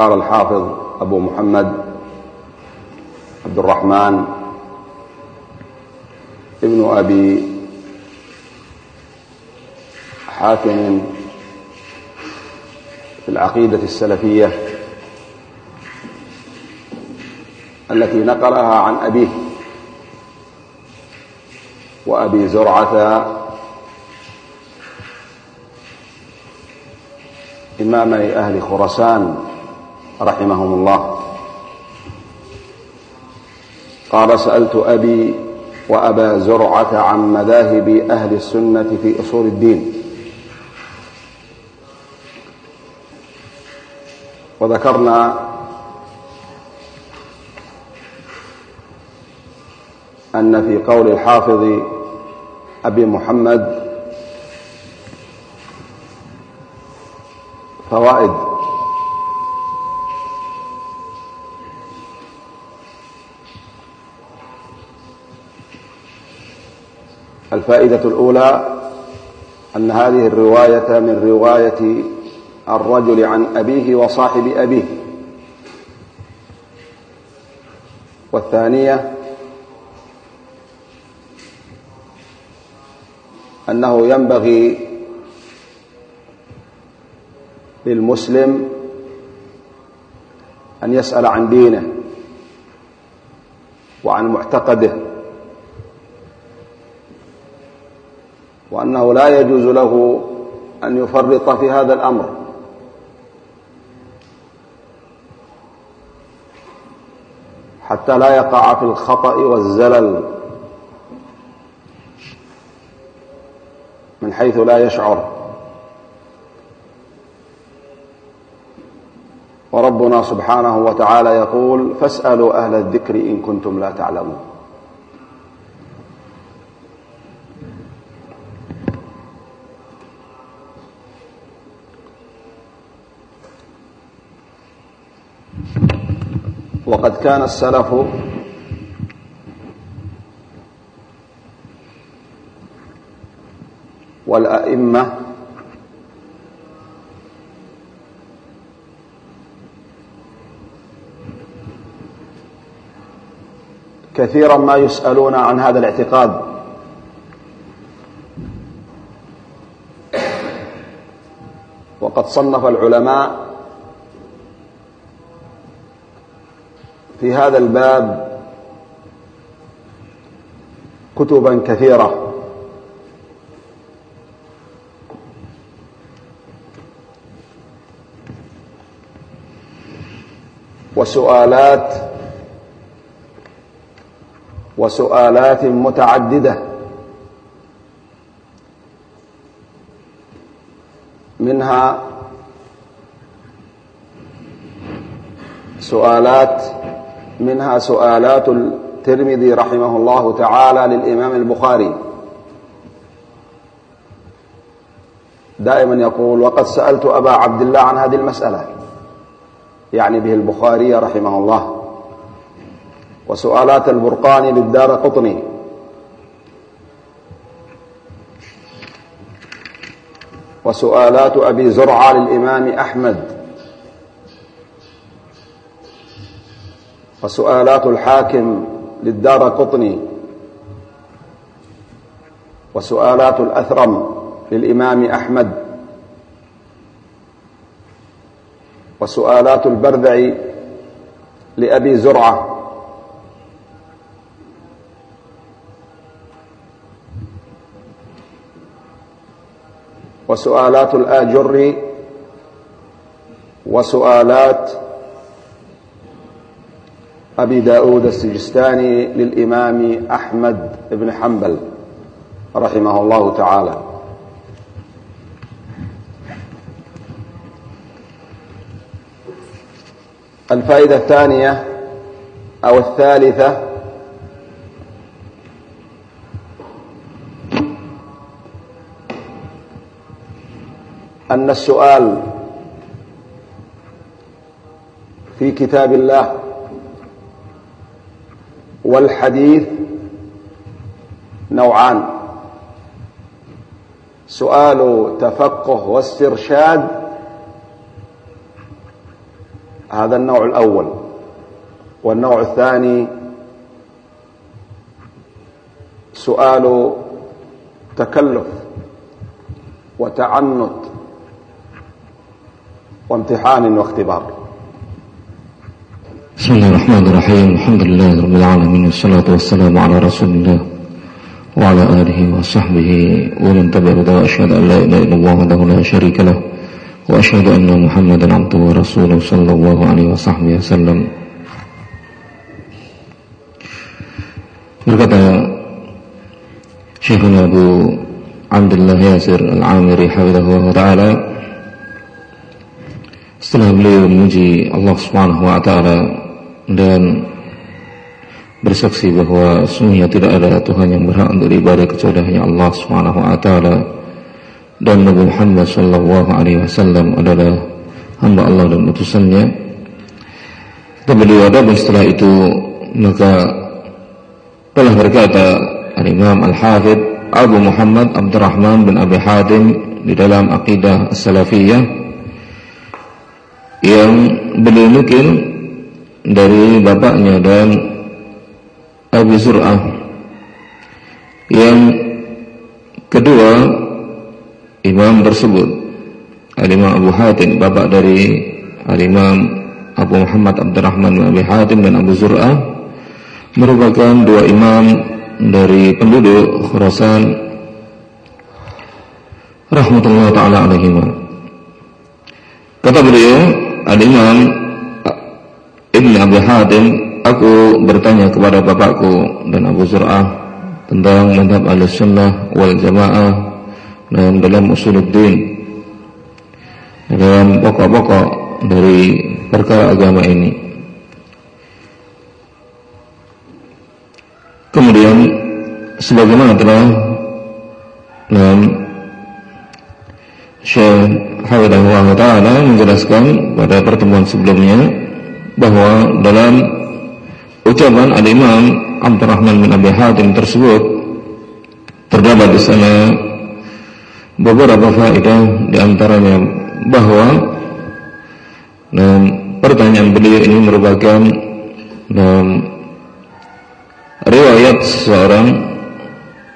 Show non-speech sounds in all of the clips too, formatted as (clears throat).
قال الحافظ أبو محمد عبد الرحمن ابن أبي حاتم في العقيدة السلفية التي نقلها عن أبيه وأبي زرعة إمامي أهل خراسان. رحمهم الله قال سألت أبي وأبا زرعة عن مذاهب أهل السنة في أصول الدين. وذكرنا أن في قول الحافظ أبي محمد فوائد الفائدة الأولى أن هذه الرواية من رواية الرجل عن أبيه وصاحب أبيه. والثانية أنه ينبغي للمسلم أن يسأل عن دينه وعن معتقده وأنه لا يجوز له أن يفرط في هذا الأمر. حتى لا يقع في الخطأ والزلل من حيث لا يشعر. وربنا سبحانه وتعالى يقول فاسألوا أهل الذكر إن كنتم لا تعلمون. وقد كان السلف والأئمة كثيرا ما يسألون عن هذا الاعتقاد. وقد صنف العلماء في هذا الباب كتبا كثيرة. وسؤالات وسؤالات متعددة منها سؤالات منها سؤالات الترمذي رحمه الله تعالى للإمام البخاري. دائما يقول وقد سألت أبا عبد الله عن هذه المسألة. يعني به البخاري رحمه الله. وسؤالات البرقاني للدار قطني. وسؤالات أبي زرعة للإمام أحمد. وسؤالات الحاكم للدار قطني. وسؤالات الأثرم للإمام أحمد. وسؤالات البرذعي لأبي زرعة. وسؤالات الآجر وسؤالات أبي داود السجستاني للإمام أحمد بن حنبل رحمه الله تعالى. الفائدة الثانية أو الثالثة أن السؤال في كتاب الله والحديث نوعان. سؤال تفقه واسترشاد. هذا النوع الأول. والنوع الثاني سؤال تكلف وتعنت وامتحان واختبار. بسم الله الرحمن الرحيم. الحمد لله رب العالمين والصلاة والسلام على رسول الله وعلى آله وصحبه ومن تبع هداه أشهد أن لا إله إلا الله وحده لا شريك له وأشهد أن محمدا عبده ورسوله صلى الله عليه وصحبه وسلم. berkata Syekhuna Abu Abdullah Yasir Al-Amiri Hafidhahullah Ta'ala setelah beliau memuji Allah Subhanahu Wa Ta'ala dan bersaksi bahwa sungguhnya tidak ada Tuhan yang berhak untuk ibadah kecuali hanya Allah taala dan Nabi Muhammad sallallahu alaihi wasallam adalah hamba Allah dan utusannya. Kata beliau ada setelah itu maka telah berkata Al-Imam Al-Hafidh Abu Muhammad Abdurrahman bin Abi Hatim di dalam akidah Salafiyah yang beliau nukil dari bapaknya dan Abu Zur'ah. Yang kedua imam tersebut Al-Imam Abu Hatim bapak dari Al-Imam Abu Muhammad Abdurrahman bin Hatim dan Abu Zur'ah merupakan dua imam dari penduduk Khurasan. Rahmatullah taala alaihima kata beliau Al-Imam Ibn Abi Hatim Aku bertanya kepada bapakku dan Abu Zur'ah tentang madhab al-sunnah wal jamaah dan dalam usuluddin dalam pokok-pokok dari perkara agama ini. Kemudian sebagaimana telah dalam Syekh Hafidhahullah Ta'ala menjelaskan pada pertemuan sebelumnya bahwa dalam ucapan al-Imam Abdurrahman bin Abi Hatim tersebut terdapat di sana beberapa faedah di antaranya bahwa dan pertanyaan beliau ini merupakan dan riwayat seseorang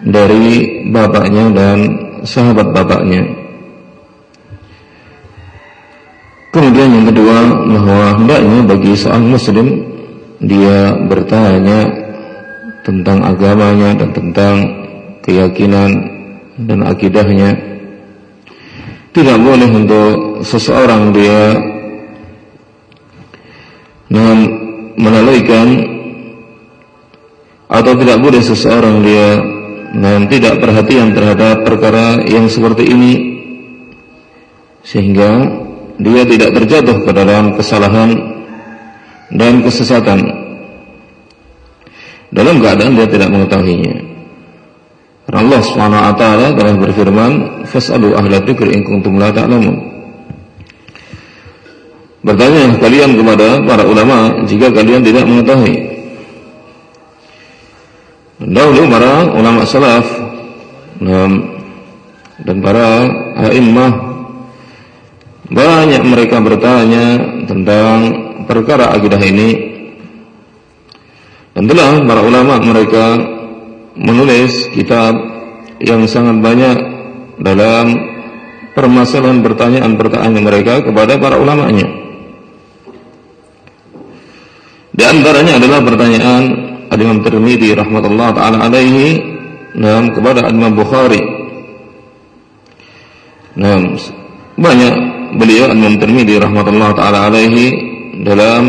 dari bapaknya dan sahabat bapaknya. Kemudian yang kedua bahwa hendaknya bagi seorang muslim dia bertanya tentang agamanya dan tentang keyakinan dan akidahnya. Tidak boleh untuk seseorang dia menalaikan atau tidak boleh seseorang dia dan tidak perhatian terhadap perkara yang seperti ini. Sehingga dia tidak terjatuh ke dalam kesalahan dan kesesatan dalam keadaan dia tidak mengetahuinya. Allah Subhanahu wa taala telah berfirman, "Fas'alu ahla dzikri in kuntum la ta'lamun." Bertanya kalian kepada para ulama jika kalian tidak mengetahui. Dahulu para ulama salaf dan para a'immah banyak mereka bertanya tentang perkara akidah ini dan telah para ulama mereka menulis kitab yang sangat banyak dalam permasalahan pertanyaan-pertanyaan mereka kepada para ulamanya. Di antaranya adalah pertanyaan Al-Imam Tirmidzi rahmatullah taala alaihi dan kepada Imam Bukhari. Nah, banyak beliau Imam Tirmidzi rahmatullah taala alaihi dalam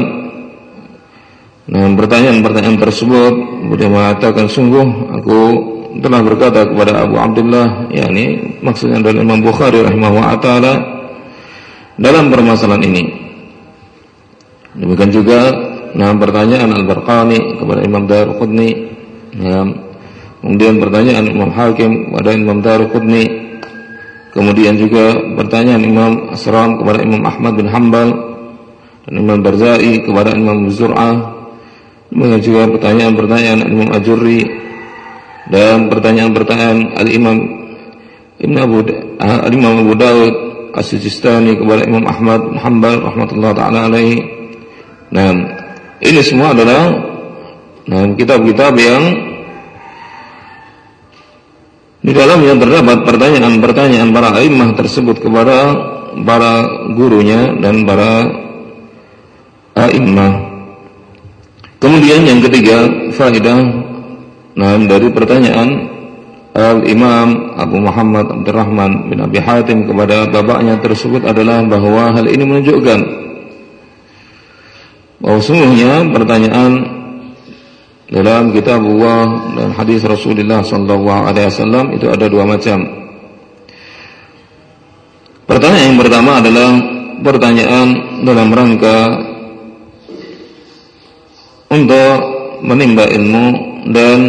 nah, pertanyaan-pertanyaan tersebut beliau mengatakan sungguh aku telah berkata kepada Abu Abdullah yakni maksudnya dari Imam Bukhari rahimahullah taala dalam permasalahan ini. Demikian juga nah pertanyaan Al-Barqani kepada Imam Daruqutni ya, kemudian pertanyaan Imam Hakim kepada Imam Daruqutni kemudian juga pertanyaan Imam Asram kepada Imam Ahmad bin Hambal dan Imam Barzai kepada Imam Zur'ah demikian juga pertanyaan-pertanyaan Imam Ajurri dan pertanyaan-pertanyaan Al-Imam Ibn Abu Al-Imam Abu Dawud As-Sijistani kepada Imam Ahmad bin Hanbal rahmatullah taala alaihi. Nah, ini semua adalah nah, kitab-kitab yang di dalamnya terdapat pertanyaan-pertanyaan para imam tersebut kepada para gurunya dan para imam. Kemudian yang ketiga, faedah nah, dari pertanyaan Al-Imam Abu Muhammad Abdurrahman bin Abi Hatim kepada bapaknya tersebut adalah bahwa hal ini menunjukkan bahwa sungguhnya pertanyaan dalam kitab Allah dan hadis Rasulullah wasallam itu ada dua macam. Pertanyaan yang pertama adalah pertanyaan dalam rangka untuk menimba ilmu dan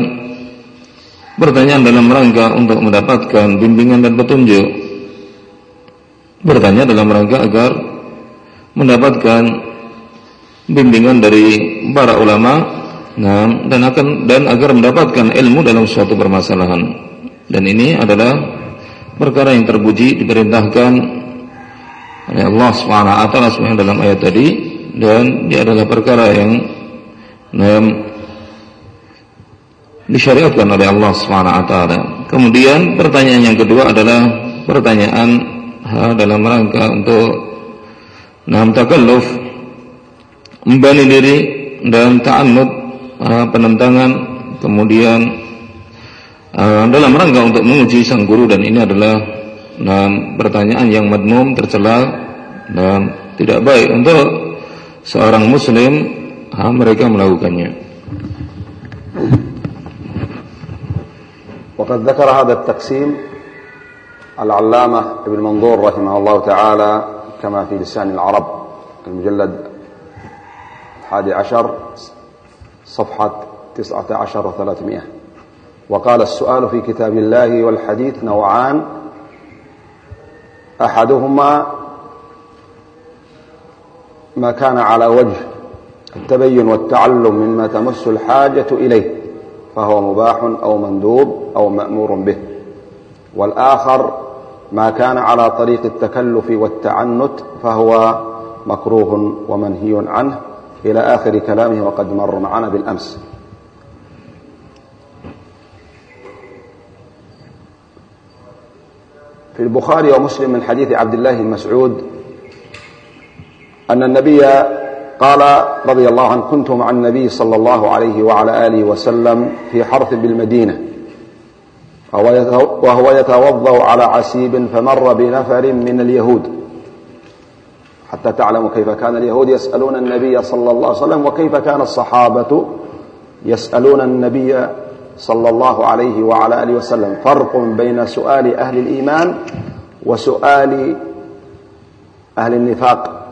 pertanyaan dalam rangka untuk mendapatkan bimbingan dan petunjuk. Bertanya dalam rangka agar mendapatkan bimbingan dari para ulama nah, dan akan dan agar mendapatkan ilmu dalam suatu permasalahan. Dan ini adalah perkara yang terpuji diperintahkan oleh Allah taala dalam ayat tadi dan dia adalah perkara yang nah, disyariatkan oleh Allah taala. Kemudian pertanyaan yang kedua adalah pertanyaan ha, dalam rangka untuk nam takalluf membani diri dan ta'annud uh, penentangan kemudian uh, dalam rangka untuk menguji sang guru dan ini adalah um, pertanyaan yang madmum tercela dan tidak baik untuk seorang muslim uh, mereka melakukannya وقد ذكر هذا التقسيم العلامة ابن منظور رحمه الله تعالى كما في لسان العرب المجلد الحادي عشر صفحة تسعة عشر وثلاثمائة. وقال السؤال في كتاب الله والحديث نوعان. أحدهما ما كان على وجه التبين والتعلم مما تمس الحاجة إليه فهو مباح أو مندوب أو مأمور به. والآخر ما كان على طريق التكلف والتعنت فهو مكروه ومنهي عنه. إلى آخر كلامه وقد مر معنا بالأمس. في البخاري ومسلم من حديث عبد الله بن مسعود أن النبي قال رضي الله عنه كنت مع النبي صلى الله عليه وعلى آله وسلم في حرث بالمدينة وهو يتوضأ على عسيب فمر بنفر من اليهود. حتى تعلموا كيف كان اليهود يسألون النبي صلى الله عليه وسلم وكيف كان الصحابة يسألون النبي صلى الله عليه وعلى آله وسلم. فرق بين سؤال أهل الإيمان وسؤال أهل النفاق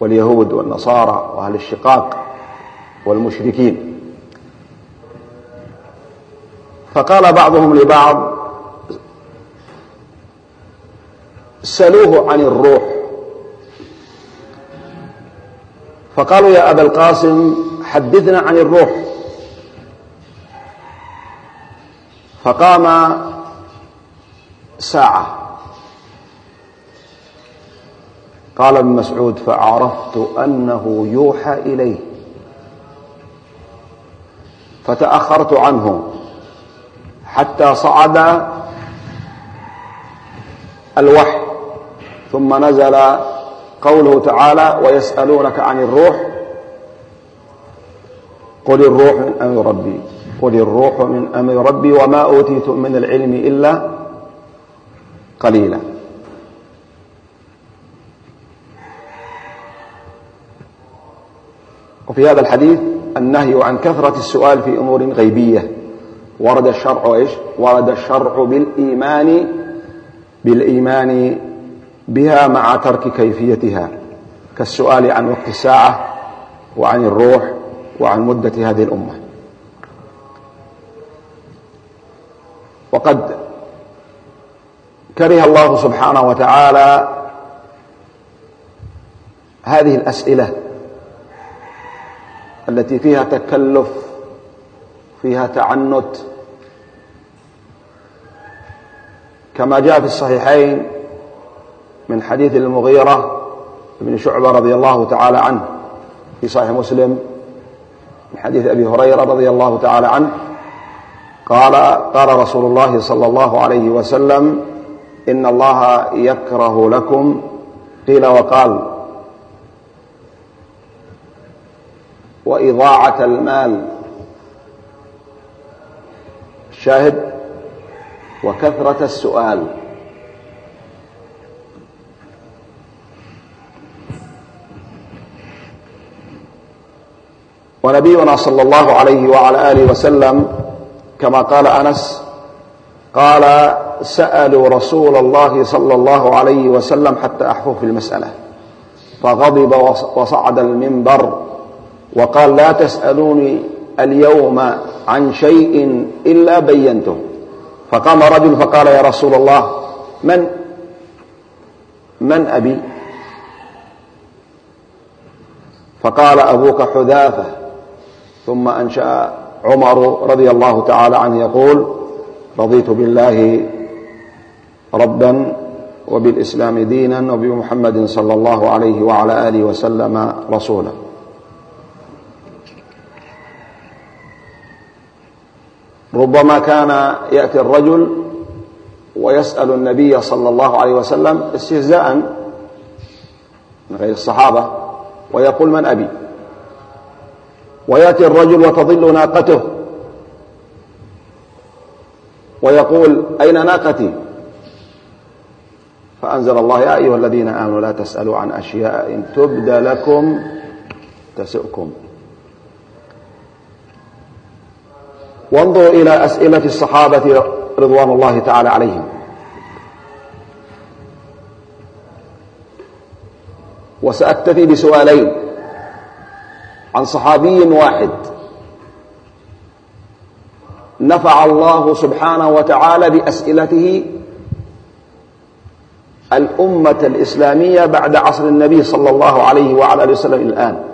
واليهود والنصارى وأهل الشقاق والمشركين. فقال بعضهم لبعض سلوه عن الروح. فقالوا يا أبا القاسم حدثنا عن الروح. فقام ساعة. قال ابن مسعود فعرفت أنه يوحى إليه. فتأخرت عنه حتى صعد الوحي ثم نزل قوله تعالى ويسألونك عن الروح قل الروح من أمر ربي قل الروح من أمر ربي وما أوتيتم من العلم إلا قليلا وفي هذا الحديث النهي عن كثرة السؤال في أمور غيبية ورد الشرع إيش؟ ورد الشرع بالإيمان بالإيمان بها مع ترك كيفيتها كالسؤال عن وقت الساعة وعن الروح وعن مدة هذه الأمة. وقد كره الله سبحانه وتعالى هذه الأسئلة التي فيها تكلف فيها تعنت كما جاء في الصحيحين من حديث المغيرة بن شعبة رضي الله تعالى عنه في صحيح مسلم من حديث أبي هريرة رضي الله تعالى عنه قال قال رسول الله صلى الله عليه وسلم إن الله يكره لكم قيل وقال وإضاعة المال. شاهد؟ وكثرة السؤال. ونبينا صلى الله عليه وعلى آله وسلم كما قال أنس قال سألوا رسول الله صلى الله عليه وسلم حتى أحفظ في المسألة. فغضب وصعد المنبر وقال لا تسألوني اليوم عن شيء إلا بينته. فقام رجل فقال يا رسول الله من من أبي؟ فقال أبوك حذافة. ثم أنشأ عمر رضي الله تعالى عنه يقول رضيت بالله ربا وبالإسلام دينا وبمحمد صلى الله عليه وعلى آله وسلم رسولا. ربما كان يأتي الرجل ويسأل النبي صلى الله عليه وسلم استهزاء من غير الصحابة ويقول من أبي؟ ويأتي الرجل وتضل ناقته. ويقول أين ناقتي؟ فأنزل الله يا أيها الذين آمنوا لا تسألوا عن أشياء إن تبد لكم تسؤكم. وانظروا إلى أسئلة الصحابة رضوان الله تعالى عليهم. وسأكتفي بسؤالين. عن صحابي واحد. نفع الله سبحانه وتعالى بأسئلته الأمة الإسلامية بعد عصر النبي صلى الله عليه وعلى آله وسلم الآن.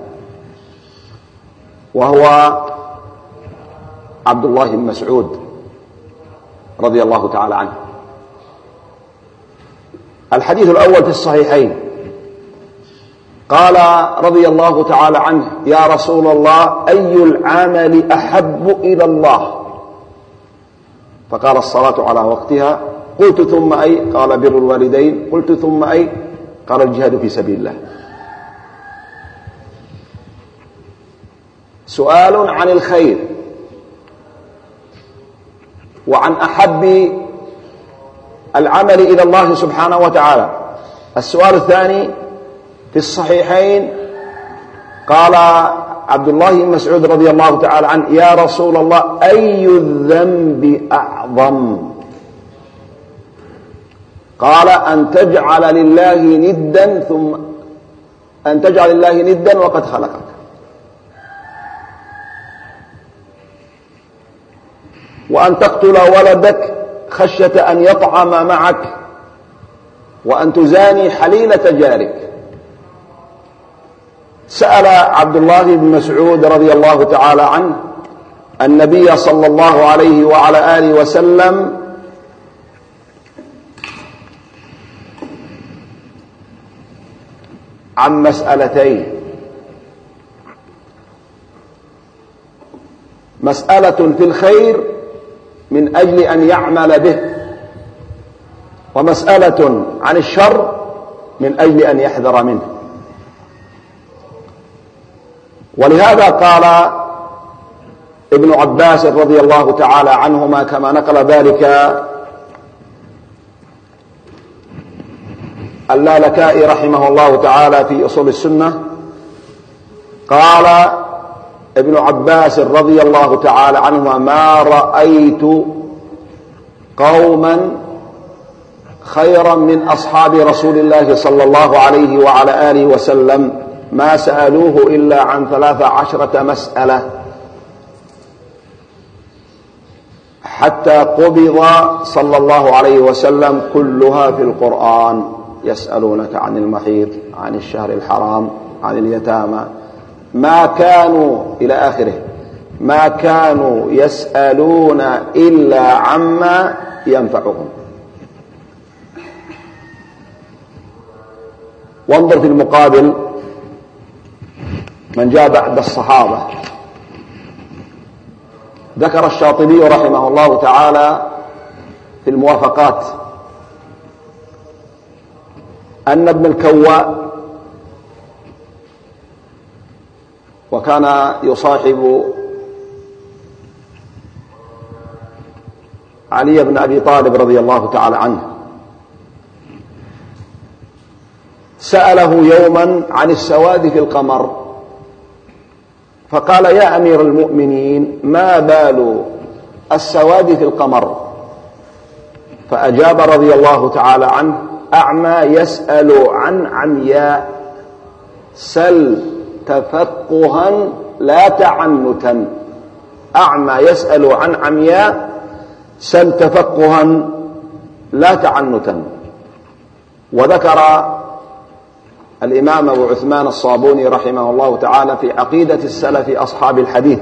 وهو عبد الله بن مسعود رضي الله تعالى عنه. الحديث الأول في الصحيحين. قال رضي الله تعالى عنه يا رسول الله أي العمل أحب إلى الله؟ فقال الصلاة على وقتها قلت ثم أي؟ قال بر الوالدين. قلت ثم أي؟ قال الجهاد في سبيل الله. سؤال عن الخير وعن أحب العمل إلى الله سبحانه وتعالى. السؤال الثاني في الصحيحين قال عبد الله بن مسعود رضي الله تعالى عنه يا رسول الله أي الذنب أعظم؟ قال أن تجعل لله ندا ثم أن تجعل الله ندا وقد خلقك. وأن تقتل ولدك خشية أن يطعم معك وأن تزاني حليلة جارك. سأل عبد الله بن مسعود رضي الله تعالى عنه النبي صلى الله عليه وعلى آله وسلم عن مسألتين. مسألة في الخير من أجل أن يعمل به ومسألة عن الشر من أجل أن يحذر منه. ولهذا قال ابن عباس رضي الله تعالى عنهما كما نقل ذلك اللالكائي رحمه الله تعالى في أصول السنة. قال ابن عباس رضي الله تعالى عنهما ما رأيت قوما خيرا من أصحاب رسول الله صلى الله عليه وعلى آله وسلم ما سألوه إلا عن ثلاث عشرة مسألة. حتى قبض صلى الله عليه وسلم كلها في القرآن يسألونك عن المحيط عن الشهر الحرام عن اليتامى. ما كانوا إلى آخره. ما كانوا يسألون إلا عما ينفعهم. وانظر في المقابل. من جاء بعد الصحابة. ذكر الشاطبي رحمه الله تعالى في الموافقات أن ابن الكواء وكان يصاحب علي بن أبي طالب رضي الله تعالى عنه. سأله يوما عن السواد في القمر. فقال يا أمير المؤمنين ما بال السواد في القمر؟ فأجاب رضي الله تعالى عنه أعمى يسأل عن عمياء سل تفقها لا تعنتا. أعمى يسأل عن عمياء سل تفقها لا تعنتا. وذكر الإمام أبو عثمان الصابوني رحمه الله تعالى في عقيدة السلف أصحاب الحديث.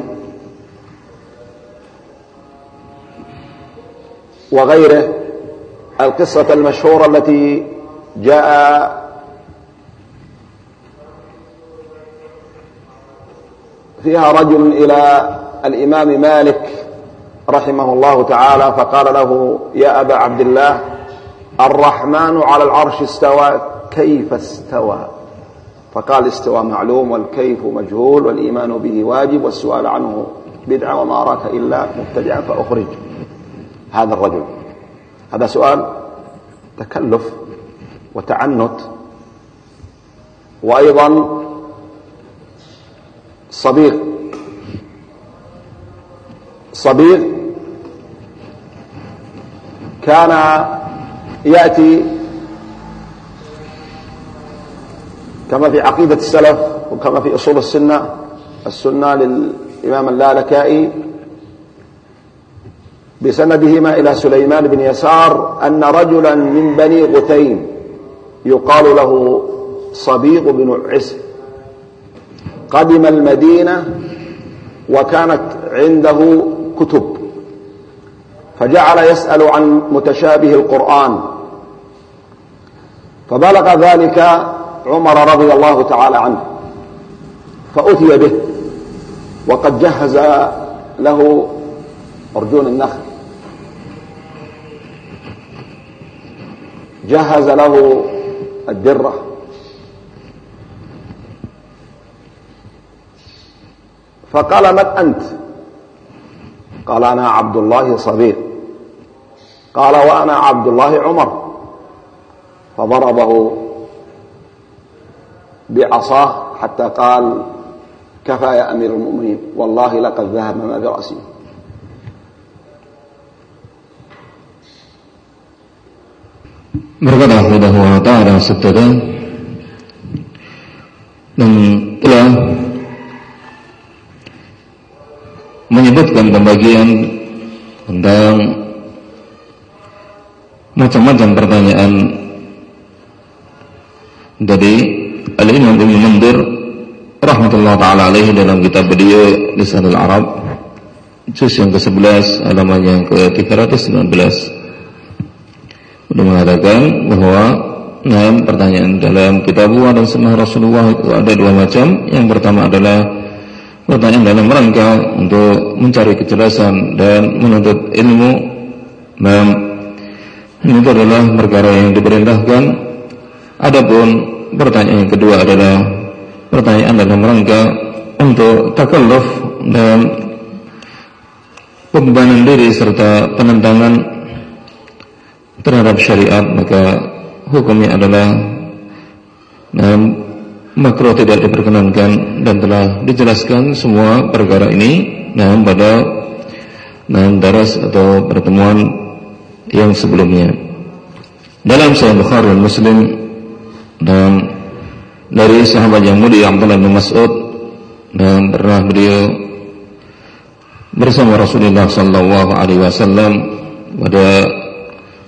وغيره القصة المشهورة التي جاء فيها رجل إلى الإمام مالك رحمه الله تعالى فقال له يا أبا عبد الله الرحمن على العرش استوى كيف استوى. فقال استوى معلوم والكيف مجهول والإيمان به واجب والسؤال عنه بدعة وما أراك إلا مبتدعا فأخرج. هذا الرجل. هذا سؤال تكلف وتعنت وأيضا صبيغ. صبيغ كان يأتي كما في عقيدة السلف وكما في أصول السنة السنة للإمام اللالكائي بسندهما إلى سليمان بن يسار أن رجلا من بني غثيم يقال له صبيغ بن عسر. قدم المدينة وكانت عنده كتب فجعل يسأل عن متشابه القرآن فبلغ ذلك عمر رضي الله تعالى عنه فأتي به وقد جهز له أرجون النخل. جهز له الدرة. فقال من أنت؟ قال أنا عبد الله صغير قال وأنا عبد الله عمر. فضربه بعصاه حتى قال كفى يا أمير المؤمنين والله لقد ذهب ما برأسي Berkata Allah wa ta'ala sabdada dan telah menyebutkan pembagian tentang macam-macam pertanyaan dari Al-Imam Ibn Mundir rahmatullah taala alaihi dalam kitab beliau Lisanul Arab juz yang ke-11 halaman yang ke-319 beliau mengatakan bahwa nah, pertanyaan dalam kitab dan sunnah Rasulullah itu ada dua macam. Yang pertama adalah pertanyaan dalam rangka untuk mencari kejelasan dan menuntut ilmu. Dan ini adalah perkara yang diperintahkan. Adapun pertanyaan yang kedua adalah pertanyaan dalam rangka untuk takalluf dan pembebanan diri serta penentangan terhadap syariat maka hukumnya adalah nah, makro tidak diperkenankan dan telah dijelaskan semua perkara ini nah, pada nah, daras atau pertemuan yang sebelumnya. dalam Sahih Bukhari Muslim dan dari sahabat yang mulia Abdullah bin Mas'ud dan pernah beliau bersama Rasulullah sallallahu alaihi wasallam pada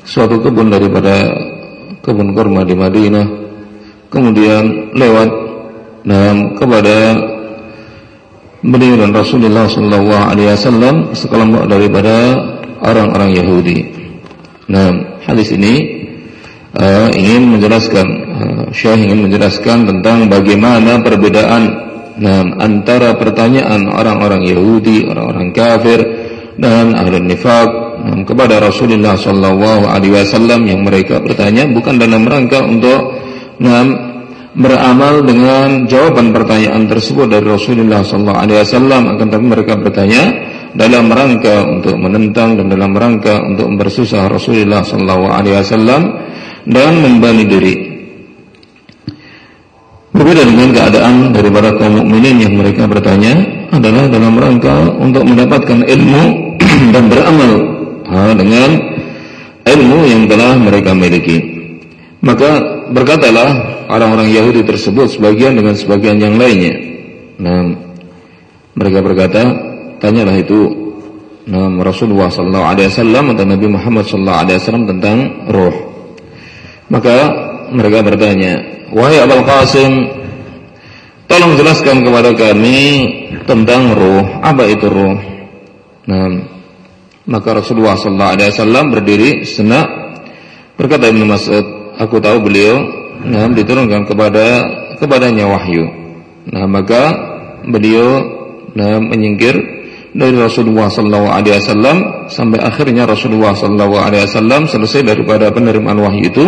suatu kebun daripada kebun kurma di Madinah kemudian lewat dan kepada beliau dan Rasulullah sallallahu alaihi wasallam sekelompok daripada orang-orang Yahudi. Nah, hadis ini uh, ingin menjelaskan Syekh ingin menjelaskan tentang bagaimana perbedaan uh, antara pertanyaan orang-orang Yahudi, orang-orang kafir dan ahli nifak uh, kepada Rasulullah sallallahu alaihi wasallam yang mereka bertanya bukan dalam rangka untuk uh, beramal dengan jawaban pertanyaan tersebut dari Rasulullah sallallahu alaihi wasallam akan tapi mereka bertanya dalam rangka untuk menentang dan dalam rangka untuk bersusah Rasulullah sallallahu alaihi wasallam dan membani diri. Berbeda dengan keadaan daripada kaum mukminin yang mereka bertanya adalah dalam rangka untuk mendapatkan ilmu (clears throat) dan beramal dengan ilmu yang telah mereka miliki. Maka berkatalah orang-orang Yahudi tersebut sebagian dengan sebagian yang lainnya. Nah, mereka berkata, tanyalah itu nah, Rasulullah sallallahu alaihi wasallam atau Nabi Muhammad sallallahu alaihi wasallam tentang roh. Maka mereka bertanya, "Wahai Abul Qasim, tolong jelaskan kepada kami tentang ruh. Apa itu ruh?" Nah, maka Rasulullah sallallahu alaihi wasallam berdiri senak berkata Ibnu Mas'ud, "Aku tahu beliau nah, diturunkan kepada kepadanya wahyu." Nah, maka beliau nah, menyingkir dari Rasulullah sallallahu alaihi wasallam sampai akhirnya Rasulullah sallallahu alaihi wasallam selesai daripada penerimaan wahyu itu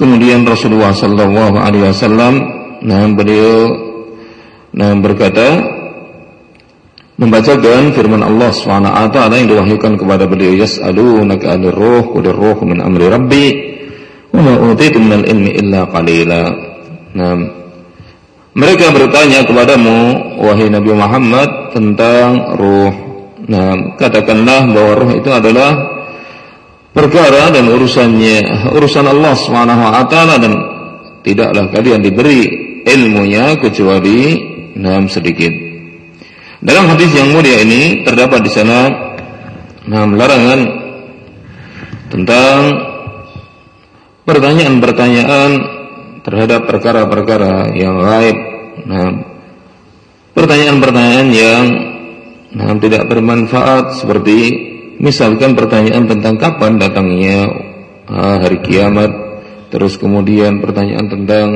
kemudian Rasulullah sallallahu alaihi wasallam nah beliau nah berkata membacakan firman Allah wa yang diwahyukan kepada beliau yas'alunaka 'anil ruh qul ruh min amri rabbi wa ma utitu minal ilmi illa qalila nah mereka bertanya kepadamu wahai Nabi Muhammad tentang ruh. Nah, katakanlah bahwa ruh itu adalah perkara dan urusannya urusan Allah Subhanahu wa taala dan tidaklah kalian diberi ilmunya kecuali enam sedikit. Dalam hadis yang mulia ini terdapat di sana enam larangan tentang pertanyaan-pertanyaan terhadap perkara-perkara yang gaib. Nah, pertanyaan-pertanyaan yang nah, tidak bermanfaat seperti misalkan pertanyaan tentang kapan datangnya uh, hari kiamat, terus kemudian pertanyaan tentang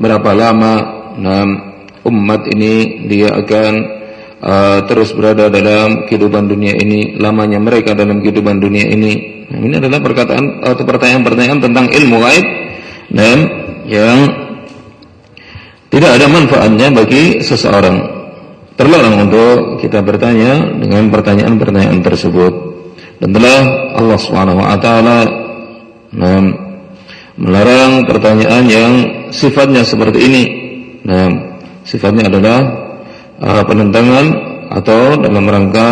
berapa lama nah, umat ini dia akan uh, terus berada dalam kehidupan dunia ini, lamanya mereka dalam kehidupan dunia ini. Nah, ini adalah perkataan atau pertanyaan-pertanyaan tentang ilmu gaib dan yang tidak ada manfaatnya bagi seseorang. Terlarang untuk kita bertanya dengan pertanyaan-pertanyaan tersebut. Dan telah Allah Subhanahu wa taala melarang pertanyaan yang sifatnya seperti ini. Nah, sifatnya adalah uh, penentangan atau dalam rangka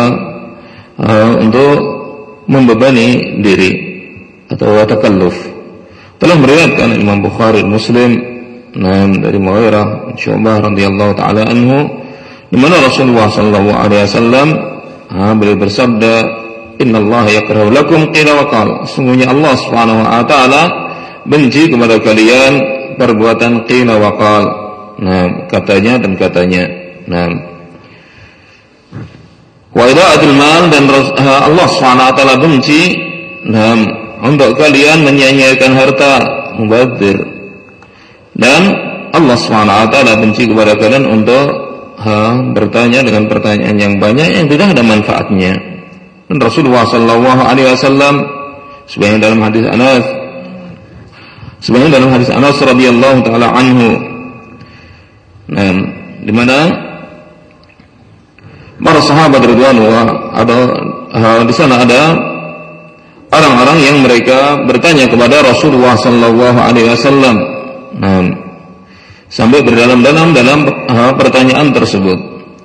uh, untuk membebani diri atau takalluf telah meriwayatkan Imam Bukhari Muslim nah, dari Muawiyah Syu'bah radhiyallahu taala anhu di mana Rasulullah sallallahu alaihi wasallam ha, beliau bersabda Inna Allah yakrahu lakum qila wa qal sungguhnya Allah Subhanahu wa taala benci kepada kalian perbuatan qila wa qal nah katanya dan katanya. Nah. Wa idaatul mal dan Allah Subhanahu wa taala benci nah untuk kalian menyia-nyiakan harta mubadzir dan Allah SWT benci kepada kalian untuk ha, bertanya dengan pertanyaan yang banyak yang tidak ada manfaatnya dan Rasulullah SAW sebenarnya dalam hadis Anas sebenarnya dalam hadis Anas radhiyallahu taala anhu nah, di mana para sahabat radhiyallahu ada di sana ada orang-orang yang mereka bertanya kepada Rasulullah sallallahu alaihi wasallam. Nah, sampai berdalam-dalam dalam pertanyaan tersebut.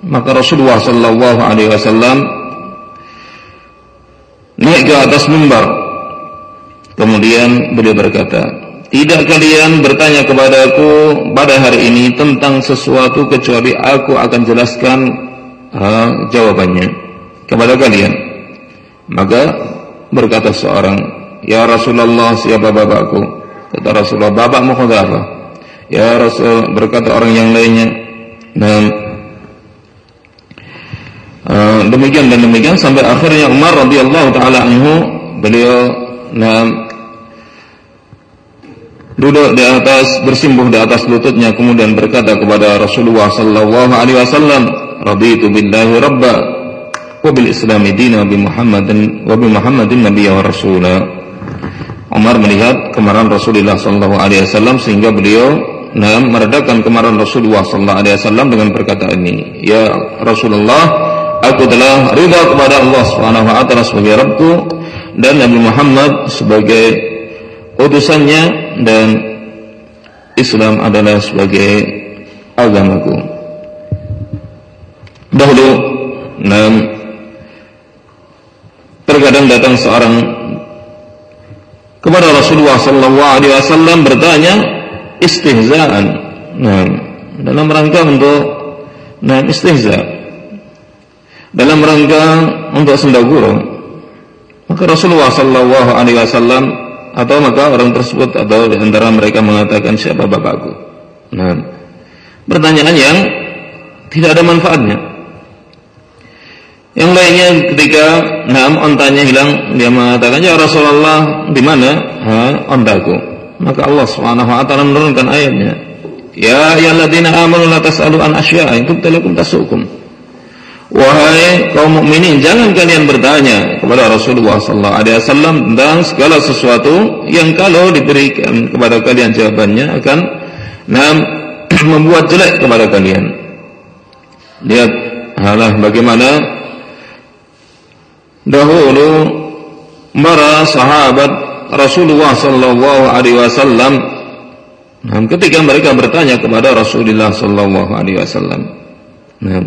Maka Rasulullah sallallahu alaihi wasallam naik ke atas mimbar. Kemudian beliau berkata, tidak kalian bertanya kepadaku pada hari ini tentang sesuatu kecuali aku akan jelaskan uh, jawabannya kepada kalian. Maka berkata seorang, Ya Rasulullah siapa bapakku? Kata Rasulullah, bapakmu apa? Ya Rasul berkata orang yang lainnya, nah, uh, demikian dan demikian sampai akhirnya Umar radhiyallahu taala anhu beliau nah, duduk di atas bersimbuh di atas lututnya kemudian berkata kepada Rasulullah sallallahu alaihi wasallam raditu billahi rabba wa bil islami dina bi Muhammadin wa bi Muhammadin nabiyya wa rasula. Umar melihat kemarahan Rasulullah sallallahu alaihi wasallam sehingga beliau nah, meredakan kemarahan Rasulullah sallallahu dengan perkataan ini, "Ya Rasulullah, aku telah ridha kepada Allah Subhanahu wa taala sebagai Rabbku dan Nabi Muhammad sebagai utusannya dan Islam adalah sebagai agamaku." Dahulu, nah, terkadang datang seorang kepada Rasulullah sallallahu alaihi wasallam bertanya, istihzaan. Nah, dalam rangka untuk nah istihza. Dalam rangka untuk senda Maka Rasulullah sallallahu alaihi wasallam atau maka orang tersebut atau di antara mereka mengatakan siapa bapakku. Nah, pertanyaan yang tidak ada manfaatnya. Yang lainnya ketika nah ontanya hilang dia mengatakan ya Rasulullah di mana ha, ontaku maka Allah Subhanahu wa taala menurunkan ayatnya ya ayyuhalladzina amanu la tas'alu an asya'a in tubtalakum tasukum wahai kaum mukminin jangan kalian bertanya kepada Rasulullah sallallahu alaihi wasallam tentang segala sesuatu yang kalau diberikan kepada kalian jawabannya akan (clears throat) membuat jelek kepada kalian. Lihat halah bagaimana dahulu para sahabat Rasulullah Sallallahu Alaihi Wasallam ketika mereka bertanya kepada Rasulullah Sallallahu Alaihi Wasallam nah,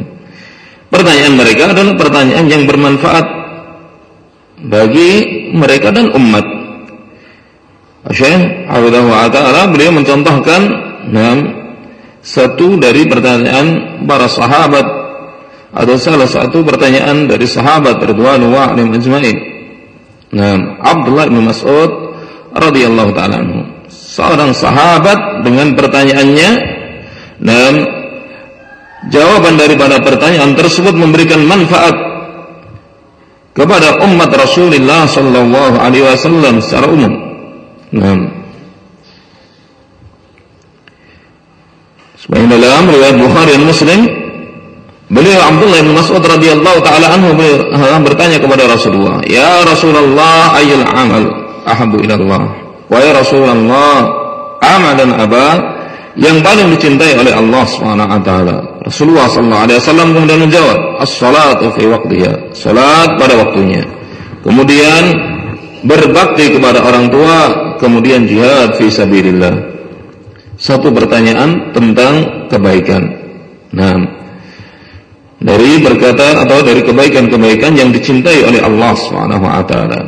pertanyaan mereka adalah pertanyaan yang bermanfaat bagi mereka dan umat Syekh Abdullah Ta'ala beliau mencontohkan nah, satu dari pertanyaan para sahabat atau salah satu pertanyaan dari sahabat Ridwanullah alaihim ajmain Nah, Abdullah bin Mas'ud radhiyallahu taala. Seorang sahabat dengan pertanyaannya dan jawaban daripada pertanyaan tersebut memberikan manfaat kepada umat Rasulullah sallallahu alaihi wasallam secara umum. Nah, Sebagai dalam riwayat Bukhari dan Muslim Beliau Abdullah bin Mas'ud radhiyallahu taala anhu bertanya kepada Rasulullah, "Ya Rasulullah, ayyul amal ahabbu ila Allah?" Wahai Rasulullah, amal dan aba yang paling dicintai oleh Allah Subhanahu wa taala. Rasulullah sallallahu alaihi wasallam kemudian menjawab, "As-salatu fi waqtiha." Salat pada waktunya. Kemudian berbakti kepada orang tua, kemudian jihad fi sabilillah. Satu pertanyaan tentang kebaikan. Nah, dari berkata atau dari kebaikan-kebaikan yang dicintai oleh Allah Subhanahu wa taala.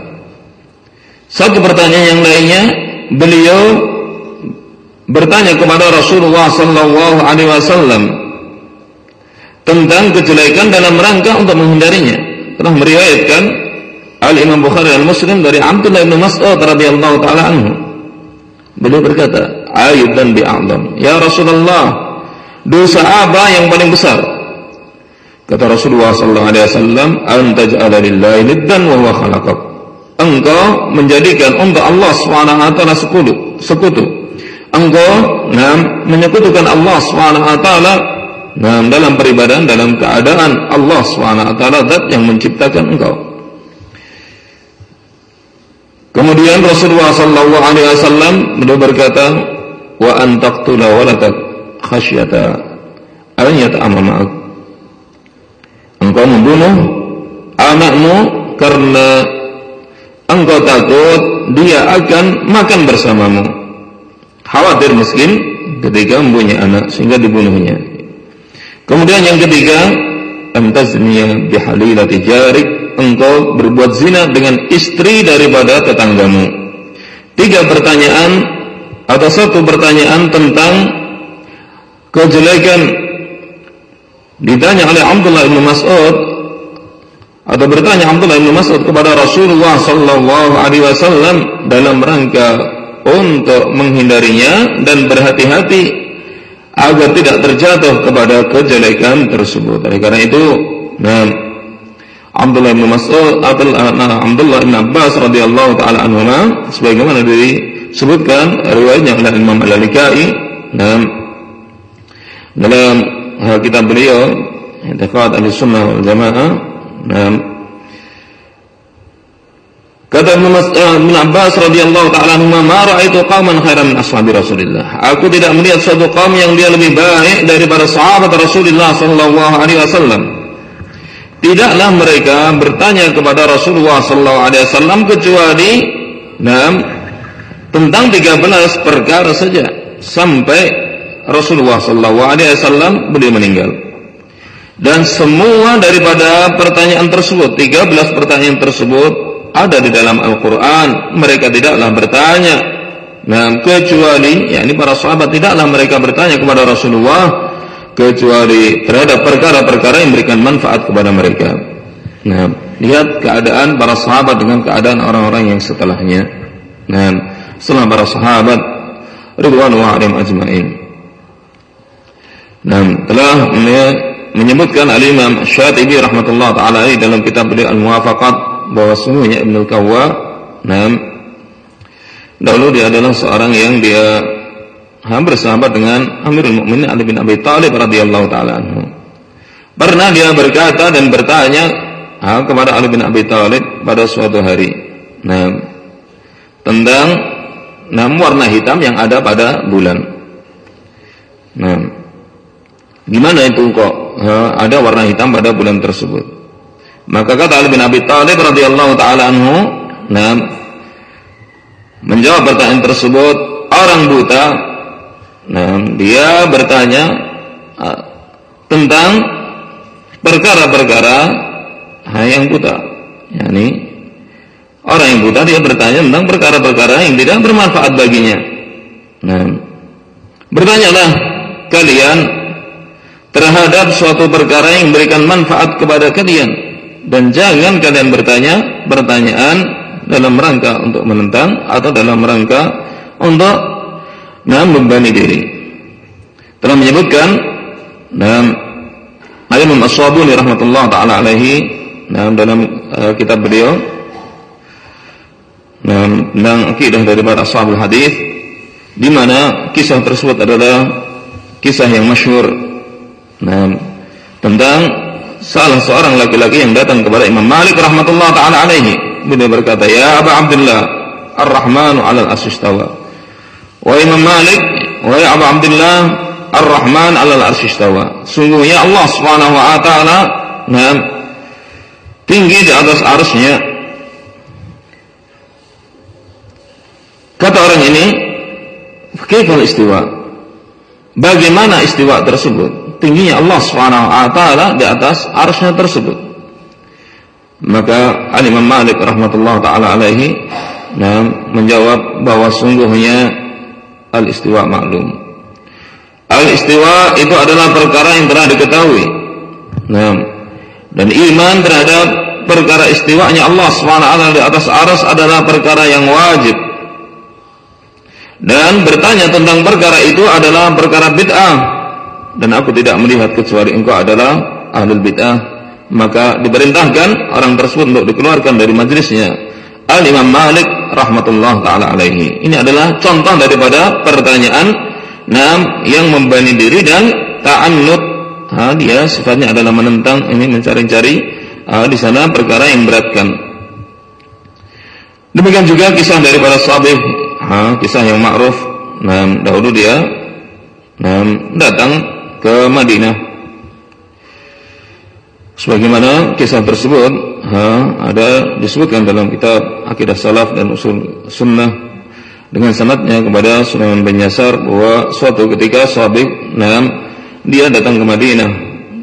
Satu pertanyaan yang lainnya, beliau bertanya kepada Rasulullah sallallahu alaihi wasallam tentang kejelekan dalam rangka untuk menghindarinya. Telah meriwayatkan Al Imam Bukhari dan Muslim dari Abdullah bin Mas'ud radhiyallahu taala anhu. Beliau berkata, "Ayub dan bi'adam." Ya Rasulullah, dosa apa yang paling besar? Kata Rasulullah sallallahu alaihi wasallam, "Antaj'ala lillahi niddan wa huwa khalaqak." Engkau menjadikan untuk Allah Subhanahu wa taala sekutu. Engkau nah, menyekutukan Allah Subhanahu wa nah, dalam peribadahan dalam keadaan Allah taala zat yang menciptakan engkau. Kemudian Rasulullah sallallahu alaihi wasallam beliau berkata, "Wa antaqtula khasyata an yata'amama engkau membunuh anakmu karena engkau takut dia akan makan bersamamu. Khawatir miskin ketika mempunyai anak sehingga dibunuhnya. Kemudian yang ketiga, antazniya bihalilati jarik, engkau berbuat zina dengan istri daripada tetanggamu. tiga pertanyaan atau satu pertanyaan tentang kejelekan ditanya oleh Abdullah bin Mas'ud atau bertanya Abdullah bin Mas'ud kepada Rasulullah sallallahu alaihi wasallam dalam rangka untuk menghindarinya dan berhati-hati agar tidak terjatuh kepada kejelekan tersebut. Oleh karena itu, nah, Abdullah bin Mas'ud atau nah, Abdullah bin Abbas radhiyallahu taala anhuma sebagaimana disebutkan riwayatnya oleh Imam Al-Alikai dalam dalam kitab beliau I'tiqad Ahlussunnah wal Jamaah Nah, Kata Ibn eh, Abbas radhiyallahu taala anhu, "Ma ra'aitu qauman khairan min ashabi Rasulillah." Aku tidak melihat suatu kaum yang dia lebih baik daripada sahabat Rasulullah sallallahu alaihi wasallam. Tidaklah mereka bertanya kepada Rasulullah sallallahu alaihi wasallam kecuali enam tentang 13 perkara saja sampai Rasulullah sallallahu alaihi wasallam beliau meninggal. Dan semua daripada pertanyaan tersebut, 13 pertanyaan tersebut ada di dalam Al-Quran. Mereka tidaklah bertanya. Nah, kecuali, ya ini para sahabat tidaklah mereka bertanya kepada Rasulullah kecuali terhadap perkara-perkara yang memberikan manfaat kepada mereka. Nah, lihat keadaan para sahabat dengan keadaan orang-orang yang setelahnya. Nah, setelah para sahabat ridwanullah alaihim ajmain. Nah, telah menyebutkan al-Imam Syatibi rahmatullah taala dalam kitab beliau Al-Muwafaqat bahwa sungguhnya Ibnu Kawwa nah, dahulu dia adalah seorang yang dia hampir sahabat dengan Amirul Mukminin Ali bin Abi Thalib radhiyallahu taala. Pernah dia berkata dan bertanya ha, kepada Ali bin Abi Thalib pada suatu hari. Nah, tentang nah, warna hitam yang ada pada bulan. Nah, gimana itu kok ada warna hitam pada bulan tersebut. Maka kata Ali bin Abi Thalib radhiyallahu taala anhu, nah, menjawab pertanyaan tersebut, orang buta, nah, dia bertanya tentang perkara-perkara yang buta. Yani orang yang buta dia bertanya tentang perkara-perkara yang tidak bermanfaat baginya. Nah, bertanyalah kalian terhadap suatu perkara yang memberikan manfaat kepada kalian dan jangan kalian bertanya pertanyaan dalam rangka untuk menentang atau dalam rangka untuk nah, membebani diri. Telah menyebutkan dalam Imam As-Sabuni rahmatullah taala alaihi dalam, dalam uh, kitab beliau dalam, tentang akidah dari para ashabul hadis di mana kisah tersebut adalah kisah yang masyhur Nah, tentang salah seorang laki-laki yang datang kepada Imam Malik rahmatullah taala alaihi. Beliau berkata, "Ya Abu Abdullah, Ar-Rahmanu 'alal asyistawa." Wa Imam Malik, wa ya Abu Abdullah, Ar-Rahman 'alal asyistawa. Sungguhnya Allah Subhanahu wa taala nah, tinggi di atas arusnya. Kata orang ini, "Kaifal istiwa?" Bagaimana istiwa tersebut? Tingginya Allah taala di atas arsy tersebut. Maka Al Imam Malik rahmatullah taala alaihi nah, menjawab bahwa sungguhnya al istiwa maklum. Al istiwa itu adalah perkara yang telah diketahui. Nah, dan iman terhadap perkara istiwanya Allah Subhanahu di atas aras adalah perkara yang wajib. Dan bertanya tentang perkara itu adalah perkara bid'ah dan aku tidak melihat kecuali engkau adalah ahlul bid'ah. Maka diperintahkan orang tersebut untuk dikeluarkan dari majlisnya. Al Imam Malik rahmatullah taala alaihi. Ini adalah contoh daripada pertanyaan nam yang membani diri dan ta'annud ha, dia sifatnya adalah menentang ini mencari-cari ha, di sana perkara yang beratkan. Demikian juga kisah daripada sahabat ha, kisah yang ma'ruf. Nah dahulu dia nah, datang ke Madinah. Sebagaimana kisah tersebut ha, ada disebutkan dalam kitab Akidah Salaf dan Usul Sunnah dengan sanadnya kepada Sulaiman bin Yasar bahwa suatu ketika sahabat nah, dia datang ke Madinah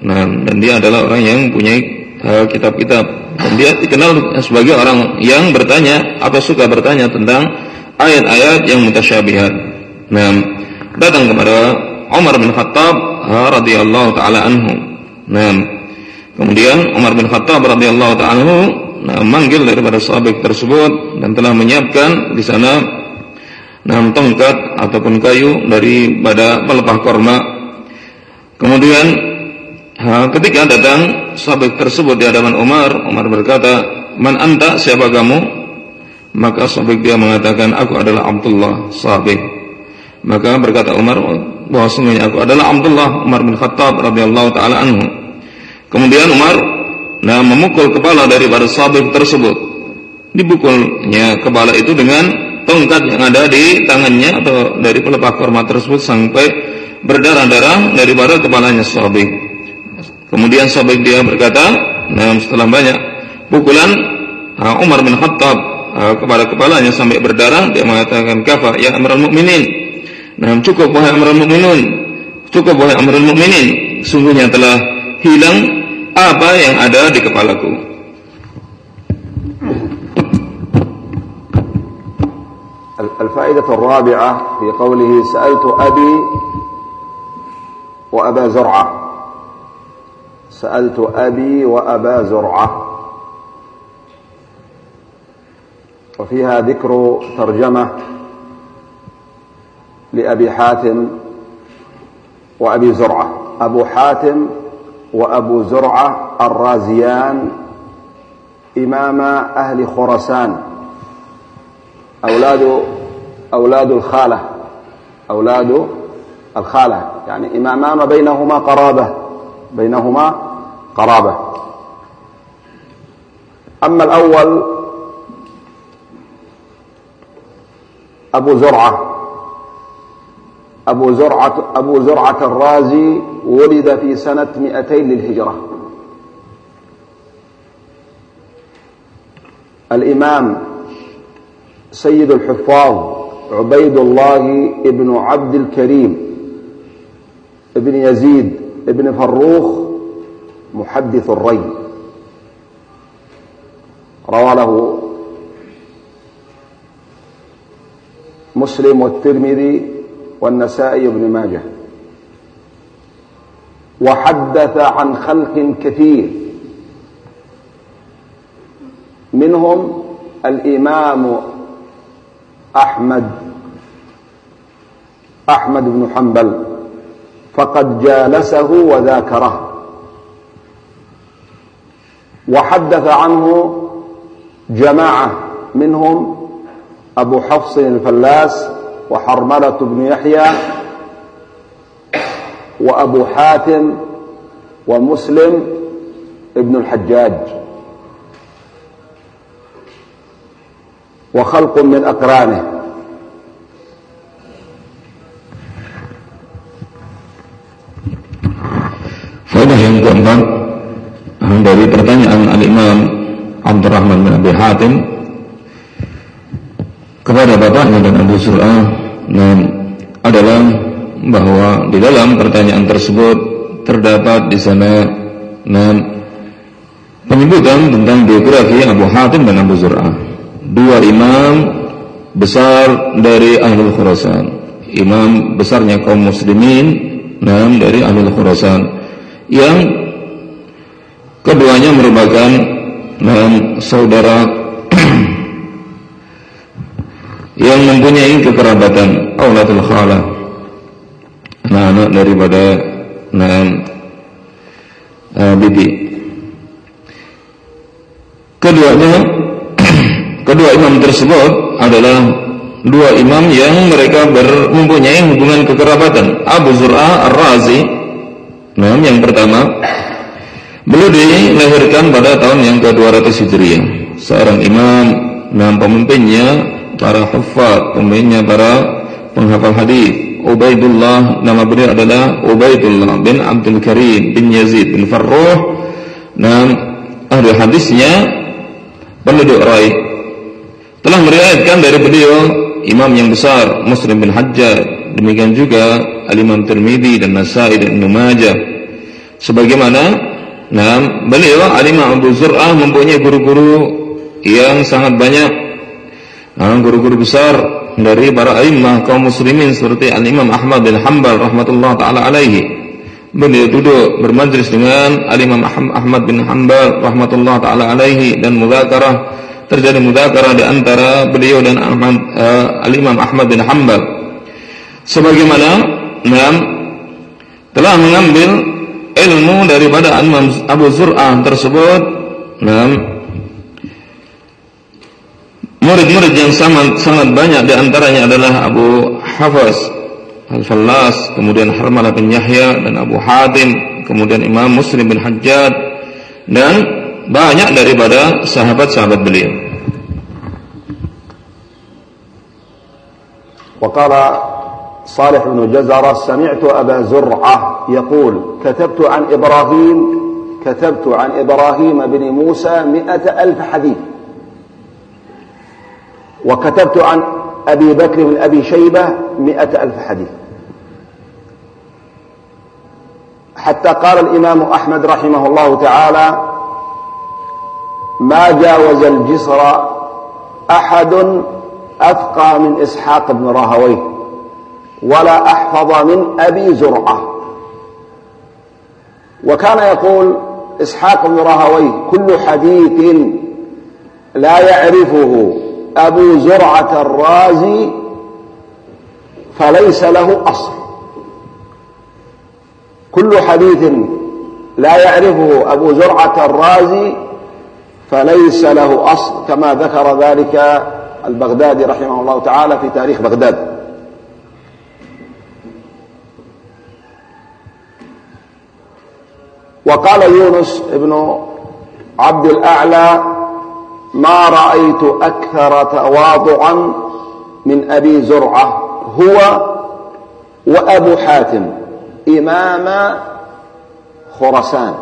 nah, dan dia adalah orang yang punya kitab-kitab dan dia dikenal sebagai orang yang bertanya atau suka bertanya tentang ayat-ayat yang mutasyabihat. Nah, datang kepada Umar bin Khattab radhiyallahu taala anhu. Nah, kemudian Umar bin Khattab radhiyallahu taala anhu nah, manggil daripada sahabat tersebut dan telah menyiapkan di sana enam tongkat ataupun kayu daripada pelepah korma. Kemudian ketika datang sahabat tersebut di hadapan Umar, Umar berkata, "Man anta? Siapa kamu?" Maka sahabat dia mengatakan, "Aku adalah Abdullah sahabat." Maka berkata Umar, bahwasanya aku adalah Abdullah Umar bin Khattab radhiyallahu taala anhu. Kemudian Umar nah memukul kepala daripada sahabat tersebut. Dipukulnya kepala itu dengan tongkat yang ada di tangannya atau dari pelepah korma tersebut sampai berdarah-darah daripada kepalanya sahabat. Kemudian sahabat dia berkata, nah setelah banyak pukulan uh, Umar bin Khattab uh, kepada kepalanya sampai berdarah, dia mengatakan kafa ya Amirul Mukminin. Nah cukup wahai Amirul Mukminin, cukup wahai Amirul Mukminin, sungguhnya telah hilang apa yang ada di kepalaku. الفائدة الرابعة في قوله سألت أبي وأبا زرعة سألت أبي وأبا زرعة وفيها ذكر ترجمة لأبي حاتم وأبي زرعة. أبو حاتم وأبو زرعة الرازيان إمام أهل خرسان أولاد أولاد الخالة. أولاد الخالة. يعني إمامان بينهما قرابة. بينهما قرابة. أما الأول أبو زرعة. أبو زرعة أبو زرعة الرازي ولد في سنة 200 للهجرة. الإمام سيد الحفاظ عبيد الله ابن عبد الكريم ابن يزيد ابن فروخ محدث الري. روى له مسلم والترمذي والنسائي بن ماجه. وحدث عن خلق كثير. منهم الإمام أحمد أحمد بن حنبل فقد جالسه وذاكره. وحدث عنه جماعة منهم أبو حفص الفلاس وحرملة بن يحيى وأبو حاتم ومسلم ابن الحجاج وخلق من أقرانه Faedah yang keempat dari pertanyaan Al-Imam Abdurrahman bin Abi Hatim kepada bapaknya dan Abu Surah dan adalah bahwa di dalam pertanyaan tersebut terdapat di sana dan penyebutan tentang biografi Abu Hatim dan Abu Zur'ah dua imam besar dari Ahlul Khurasan. Imam besarnya kaum muslimin enam dari Ahlul Khurasan yang keduanya merupakan enam saudara (clears throat) yang mempunyai kekerabatan auladul khala anak-anak daripada enam uh, bibi keduanya (clears throat) Kedua imam tersebut adalah dua imam yang mereka ber, mempunyai hubungan kekerabatan. Abu Zur'a Ar-Razi, nah, yang pertama, beliau dilahirkan pada tahun yang ke-200 Hijriah. Seorang imam, nah pemimpinnya para hafal, pemimpinnya para penghafal hadis. Ubaidullah nama beliau adalah Ubaidullah bin Abdul Karim bin Yazid bin Farruh. Nah, ahli hadisnya penduduk Rai telah meriwayatkan dari beliau imam yang besar Muslim bin Hajjaj demikian juga Al-Imam Tirmidzi dan Nasai dan Ibnu Majah sebagaimana nah beliau Al-Imam Abu Zur'ah mempunyai guru-guru yang sangat banyak guru-guru besar dari para imam kaum muslimin seperti Al-Imam Ahmad bin Hanbal rahmatullah taala alaihi. Beliau duduk bermajlis dengan Al-Imam Ahmad bin Hanbal rahmatullah taala alaihi dan mudzakarah terjadi mudzakarah di antara beliau dan Ahmad, uh, Al-Imam Ahmad bin Hanbal. Sebagaimana nam telah mengambil ilmu daripada Imam Abu Zur'ah tersebut nam Murid-murid yang sangat, sangat banyak di antaranya adalah Abu Hafaz Al-Fallas, kemudian Harmalah bin Yahya dan Abu Hatim, kemudian Imam Muslim bin Hajjad dan banyak daripada sahabat-sahabat beliau. وقال صالح بن جزرة سمعت أبا زرعة يقول كتبت عن إبراهيم كتبت عن إبراهيم بن موسى مئة ألف حديث وكتبت عن أبي بكر بن أبي شيبة مئة ألف حديث. حتى قال الإمام أحمد رحمه الله تعالى ما جاوز الجسر أحد أفقى من إسحاق بن راهويه ولا أحفظ من أبي زرعة. وكان يقول إسحاق بن راهويه كل حديث لا يعرفه أبو زرعة الرازي فليس له أصل. كل حديث لا يعرفه أبو زرعة الرازي فليس له أصل كما ذكر ذلك البغدادي رحمه الله تعالى في تاريخ بغداد. وقال يونس ابن عبد الأعلى ما رأيت أكثر تواضعا من أبي زرعة هو وأبو حاتم إمام خرسان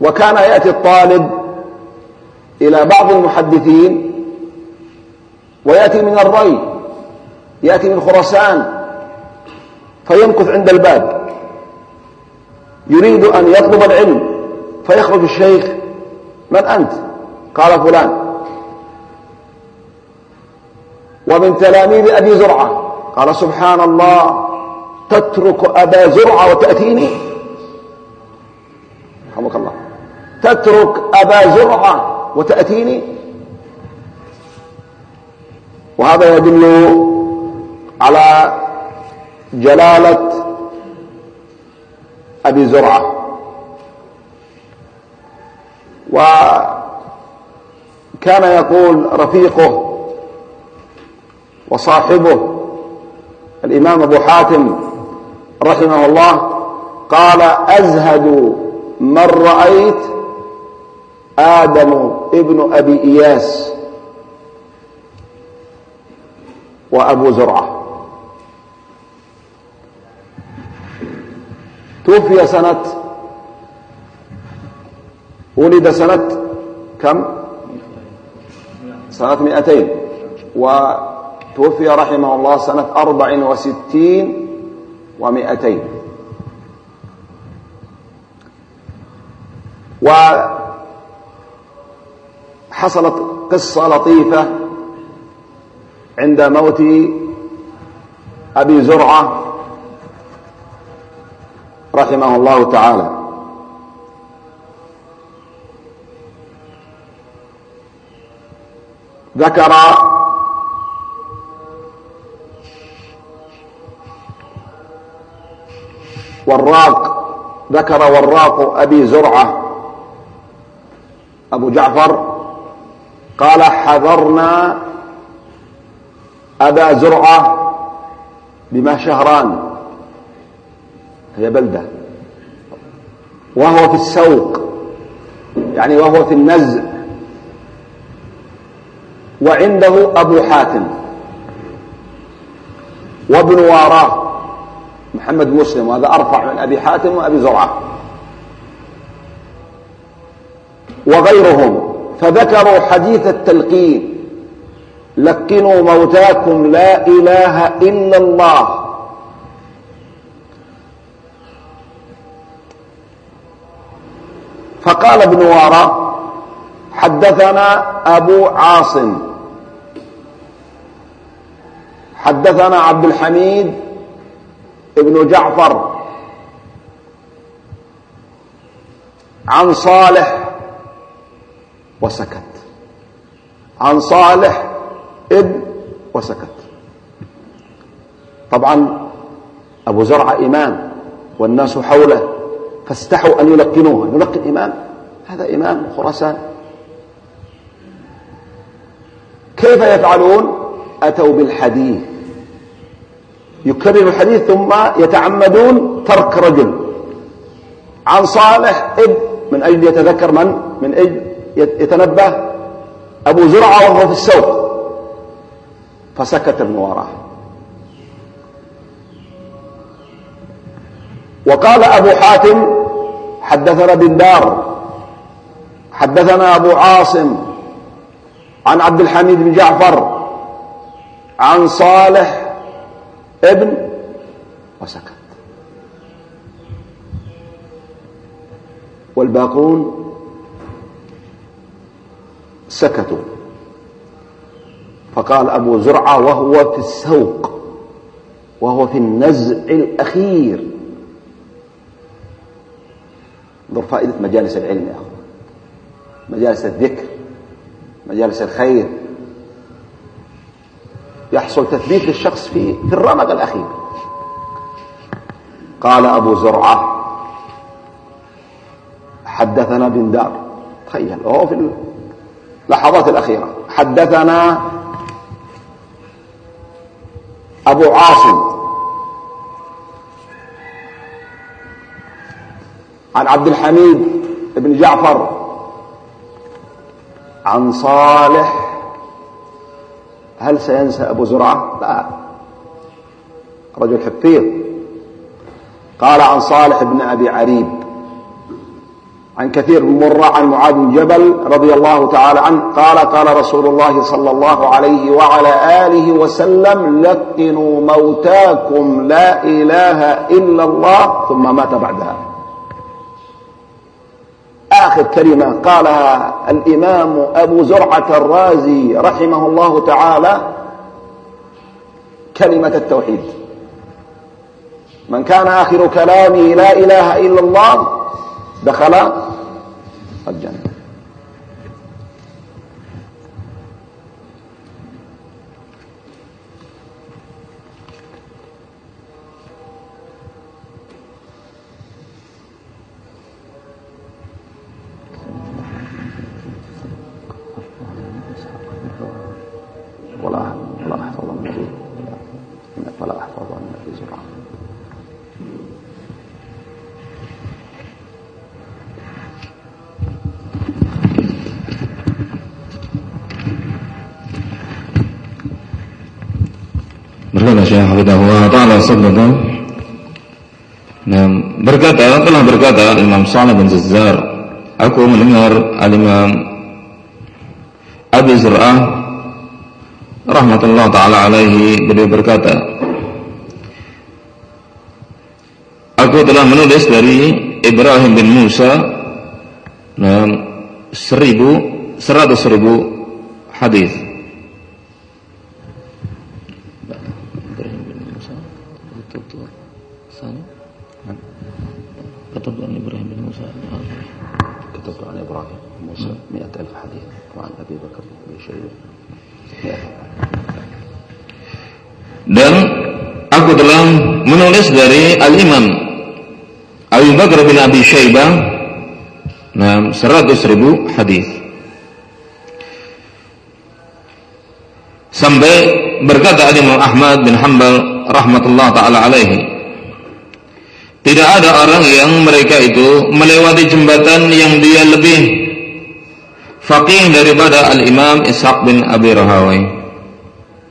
وكان يأتي الطالب إلى بعض المحدثين ويأتي من الري يأتي من خرسان فيمكث عند الباب. يريد أن يطلب العلم فيخرج الشيخ من أنت؟ قال فلان. ومن تلاميذ أبي زرعة. قال سبحان الله تترك أبا زرعة وتأتيني. رحمك الله. تترك أبا زرعة وتأتيني. وهذا يدل على جلالة أبي زرعة. وكان يقول رفيقه وصاحبه الإمام أبو حاتم رحمه الله قال أزهد من رأيت آدم ابن أبي إياس وأبو زرعة. توفي سنة. ولد سنة كم؟ سنة مئتين. وتوفي رحمه الله سنة أربع وستين ومئتين. وحصلت قصة لطيفة عند موت أبي زرعة رحمه الله تعالى. ذكر وراق ذكر وراق أبي زرعة أبو جعفر قال حذرنا أبا زرعة بما شهران. هي بلدة. وهو في السوق. يعني وهو في النزع. وعنده أبو حاتم. وابن واراه محمد مسلم. وهذا أرفع من أبي حاتم وأبي زرعة. وغيرهم. فذكروا حديث التلقين. لقنوا موتاكم. لا إله إلا الله. فقال ابن وارى حدثنا أبو عاصم. حدثنا عبد الحميد ابن جعفر. عن صالح وسكت. عن صالح ابن وسكت. طبعا أبو زرع إمام والناس حوله. فاستحوا أن يلقنوه يلقن إمام؟ هذا إمام خراسان. كيف يفعلون؟ أتوا بالحديث. يكرر الحديث ثم يتعمدون ترك رجل. عن صالح ابن من أجل يتذكر من؟ من أجل يتنبه. أبو زرعة وهو في السوق. فسكت ابن وراه وقال أبو حاتم حدثنا بن دار حدثنا أبو عاصم عن عبد الحميد بن جعفر عن صالح ابن وسكت. والباقون سكتوا. فقال أبو زرعة وهو في السوق وهو في النزع الأخير. انظر فائدة مجالس العلم يا أخوان. مجالس الذكر مجالس الخير. يحصل تثبيت للشخص في في الرمق الأخير. قال أبو زرعة حدثنا بن دار. تخيل. هو في اللحظات الأخيرة. حدثنا أبو عاصم. عن عبد الحميد بن جعفر عن صالح. هل سينسى أبو زرعة؟ لا. رجل حفيظ. قال عن صالح بن أبي عريب عن كثير بن مرة عن معاذ بن جبل رضي الله تعالى عنه قال قال رسول الله صلى الله عليه وعلى آله وسلم لقنوا موتاكم لا إله إلا الله ثم مات بعدها. آخر كلمة قالها الإمام أبو زرعة الرازي رحمه الله تعالى كلمة التوحيد. من كان آخر كلامه لا إله إلا الله دخل الجنة. Syekh Hafidahullah Ta'ala sabda Nah, berkata, telah berkata Imam Salih bin Zazzar Aku mendengar Al-Imam Abi Zur'ah Rahmatullah Ta'ala alaihi Beliau berkata Aku telah menulis dari Ibrahim bin Musa nah, Seribu Seratus ribu hadis Abu Bakar bin Abi Syaibah nah, 100 ribu hadis sampai berkata Imam Ahmad bin Hanbal rahmatullah taala alaihi tidak ada orang yang mereka itu melewati jembatan yang dia lebih faqih daripada Al-Imam Ishaq bin Abi Rahawai.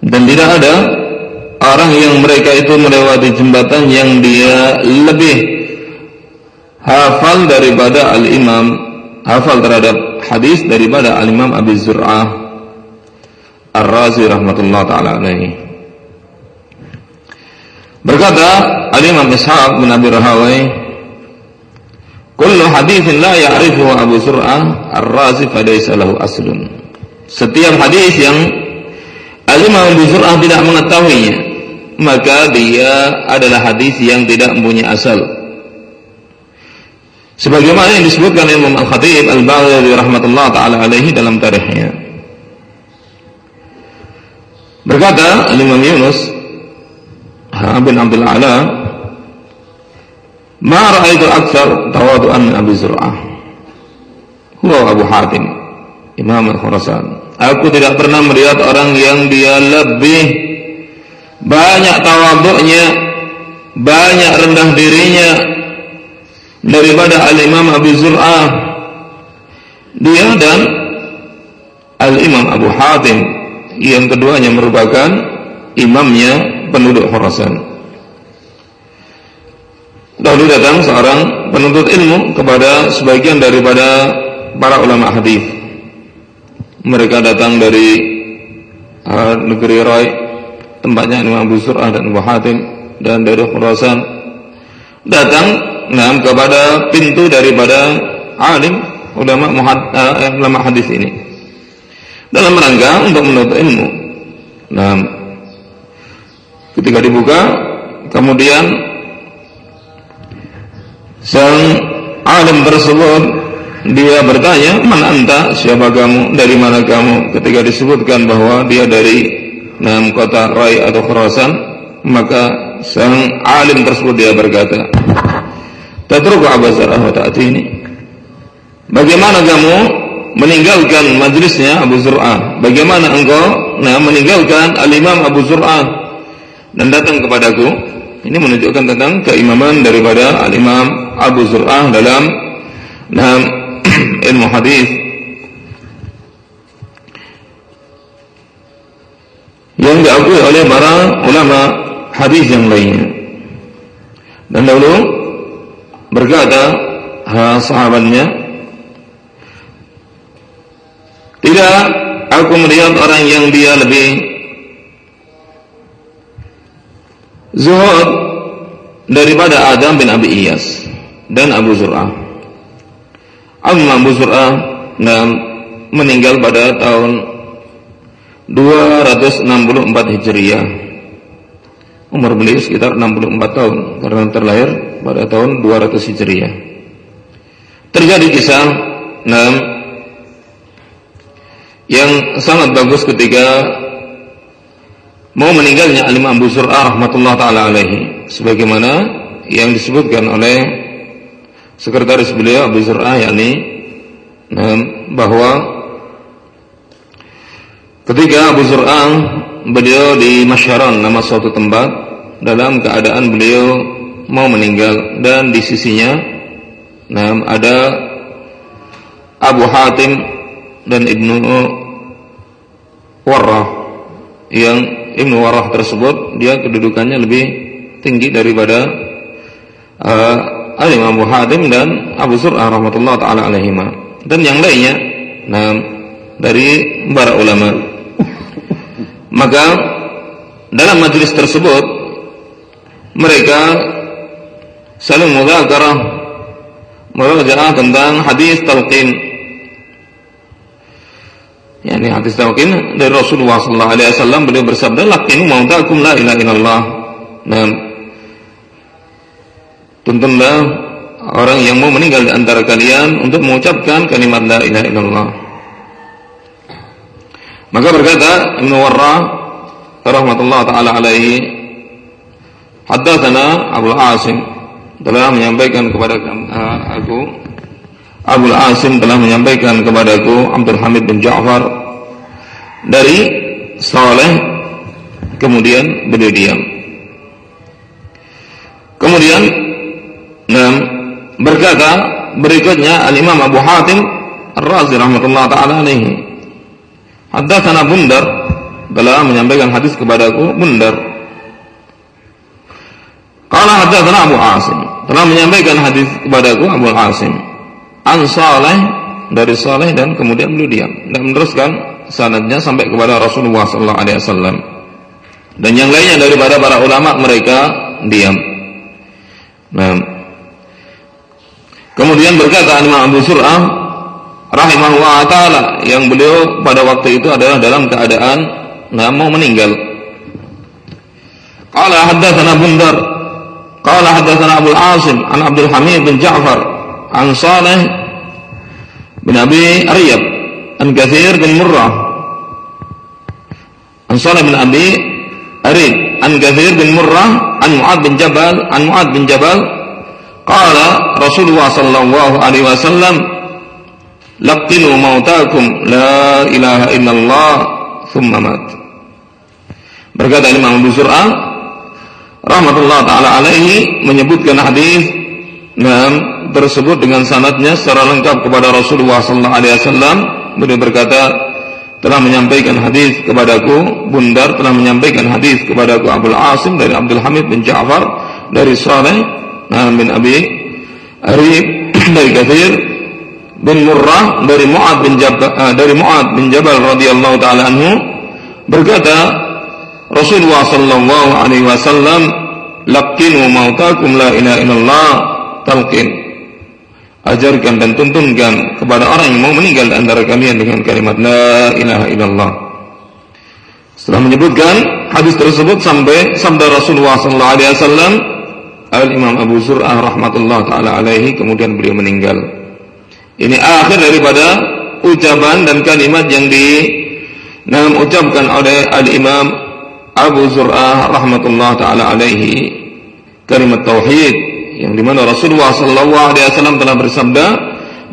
Dan tidak ada orang yang mereka itu melewati jembatan yang dia lebih hafal daripada Al-Imam hafal terhadap hadis daripada Al-Imam Abi Zur'ah Ar-Razi rahmatullah taala alaihi. Berkata Al-Imam Ishaq bin Abi Rahawai Kullu hadithin la ya'rifuhu Abu Zur'ah Ar-Razi falaysa lahu aslun. Setiap hadis yang Al-Imam Abu Zur'ah tidak mengetahuinya, maka dia adalah hadis yang tidak mempunyai asal. Sebagaimana yang disebutkan Imam Al-Khatib Al-Baghdadi rahmatullah taala alaihi dalam tarikhnya. Berkata Imam Yunus bin Abdul Ala Ma ra'aitu aktsar tawadu'an min Abi Zur'ah. Huwa Abu Hatim, Imam Al-Khurasan. Aku tidak pernah melihat orang yang dia lebih banyak tawaduknya, banyak rendah dirinya daripada Al-Imam Abu Zur'ah. Dia dan Al-Imam Abu Hatim yang keduanya merupakan imamnya penduduk Khurasan. Lalu datang seorang penuntut ilmu kepada sebagian daripada para ulama hadis. Mereka datang dari uh, negeri Rai, tempatnya Imam Abu Surah dan Abu Hatim dan dari Khurasan datang nah, kepada pintu daripada alim ulama muhad, uh, ulama hadis ini dalam rangka untuk menuntut ilmu. Nah, ketika dibuka kemudian Sang alim tersebut dia bertanya, "Man anta? Siapa kamu? Dari mana kamu?" Ketika disebutkan bahwa dia dari enam kota Rai atau Khurasan, maka sang alim tersebut dia berkata, "Tatruku Abazarah wa ta'tini?" Bagaimana kamu meninggalkan majlisnya Abu Zur'ah? Bagaimana engkau nah meninggalkan Al-Imam Abu Zur'ah dan datang kepadaku? Ini menunjukkan tentang keimaman daripada Al-Imam Abu Zur'ah dalam dalam (clears throat) ilmu hadis. Yang diakui oleh para ulama hadis yang lainnya. Dan dahulu berkata ha, sahabatnya tidak aku melihat orang yang dia lebih zuhud daripada Adam bin Abi Iyas dan Abu Zur'ah. Abu Zur'ah meninggal pada tahun 264 Hijriah. Umur beliau sekitar 64 tahun karena terlahir pada tahun 200 Hijriah. Terjadi kisah nah, yang sangat bagus ketika mau meninggalnya Alimah Abu Zur'ah rahmatullah taala alaihi sebagaimana yang disebutkan oleh sekretaris beliau Abu Zur'ah yakni bahwa ketika Abu Zur'ah beliau di Masyaran nama suatu tempat dalam keadaan beliau mau meninggal. Dan di sisinya nah, ada Abu Hatim dan Ibnu Warrah. Yang Ibnu Warah tersebut dia kedudukannya lebih tinggi daripada uh, Al Imam Abu Hatim dan Abu Sur'ah rahmatullah taala alaihima. Dan yang lainnya nah dari para ulama maka dalam majelis tersebut mereka saling mudzakarah merajaah tentang hadis talqin. Yakni hadis talqin dari Rasulullah sallallahu alaihi wasallam beliau bersabda laqinu mautakum la ilaha illallah. Nah tuntunlah orang yang mau meninggal di antara kalian untuk mengucapkan kalimat la ilaha illallah maka berkata Ibnu Warrah rahmatullah taala alaihi haddatsana Abu Asim telah menyampaikan kepada aku Abu Asim telah menyampaikan kepadaku Abdul Hamid bin Ja'far dari Saleh kemudian beliau diam. Kemudian nah, berkata berikutnya Al-Imam Abu Hatim Ar-Razi rahmatullah taala alaihi. Haddatsana Bundar telah menyampaikan hadis kepadaku Bundar. Qala haddatsana Abu Asim telah menyampaikan hadis kepadaku Abu Asim an Saleh dari Saleh dan kemudian beliau diam dan meneruskan sanadnya sampai kepada Rasulullah sallallahu alaihi wasallam. Dan yang lainnya daripada para ulama mereka diam. Nah, Kemudian berkata Imam Abu Sur'ah rahimahullah taala yang beliau pada waktu itu adalah dalam keadaan nggak mau meninggal. Qala haddatsana Bundar qala haddatsana Abu Asim an Abdul Hamid bin Ja'far an Saleh bin Abi Aryab an Kathir bin Murrah an Saleh bin Abi Arid an Kathir bin Murrah an Mu'ad bin Jabal an Mu'ad bin Jabal Qala Rasulullah sallallahu alaihi wasallam Laqinu mautakum la ilaha illallah thumma mat. Berkata Imam Abu Sur'a rahmatullah taala alaihi menyebutkan hadis nam tersebut dengan sanadnya secara lengkap kepada Rasulullah sallallahu alaihi wasallam beliau berkata telah menyampaikan hadis kepadaku Bundar telah menyampaikan hadis kepadaku Abdul Asim dari Abdul Hamid bin Ja'far dari Saleh bin Abi Arif (clears throat) dari Kathir bin Murrah dari Mu'ad bin Jabal uh, dari Mu'ad bin Jabal radhiyallahu taala anhu berkata Rasulullah sallallahu alaihi wasallam laqinu mautakum la ilaha illallah talqin ajarkan dan tuntunkan kepada orang yang mau meninggal antara kalian dengan kalimat la ilaha illallah setelah menyebutkan hadis tersebut sampai sabda Rasulullah sallallahu alaihi wasallam Al Imam Abu Zur'ah rahmatullah taala alaihi kemudian beliau meninggal. Ini akhir daripada ucapan dan kalimat yang di dalam ucapkan oleh al-Imam Abu Zur'ah rahmatullah taala alaihi kalimat tauhid yang di mana Rasulullah sallallahu alaihi wasallam telah bersabda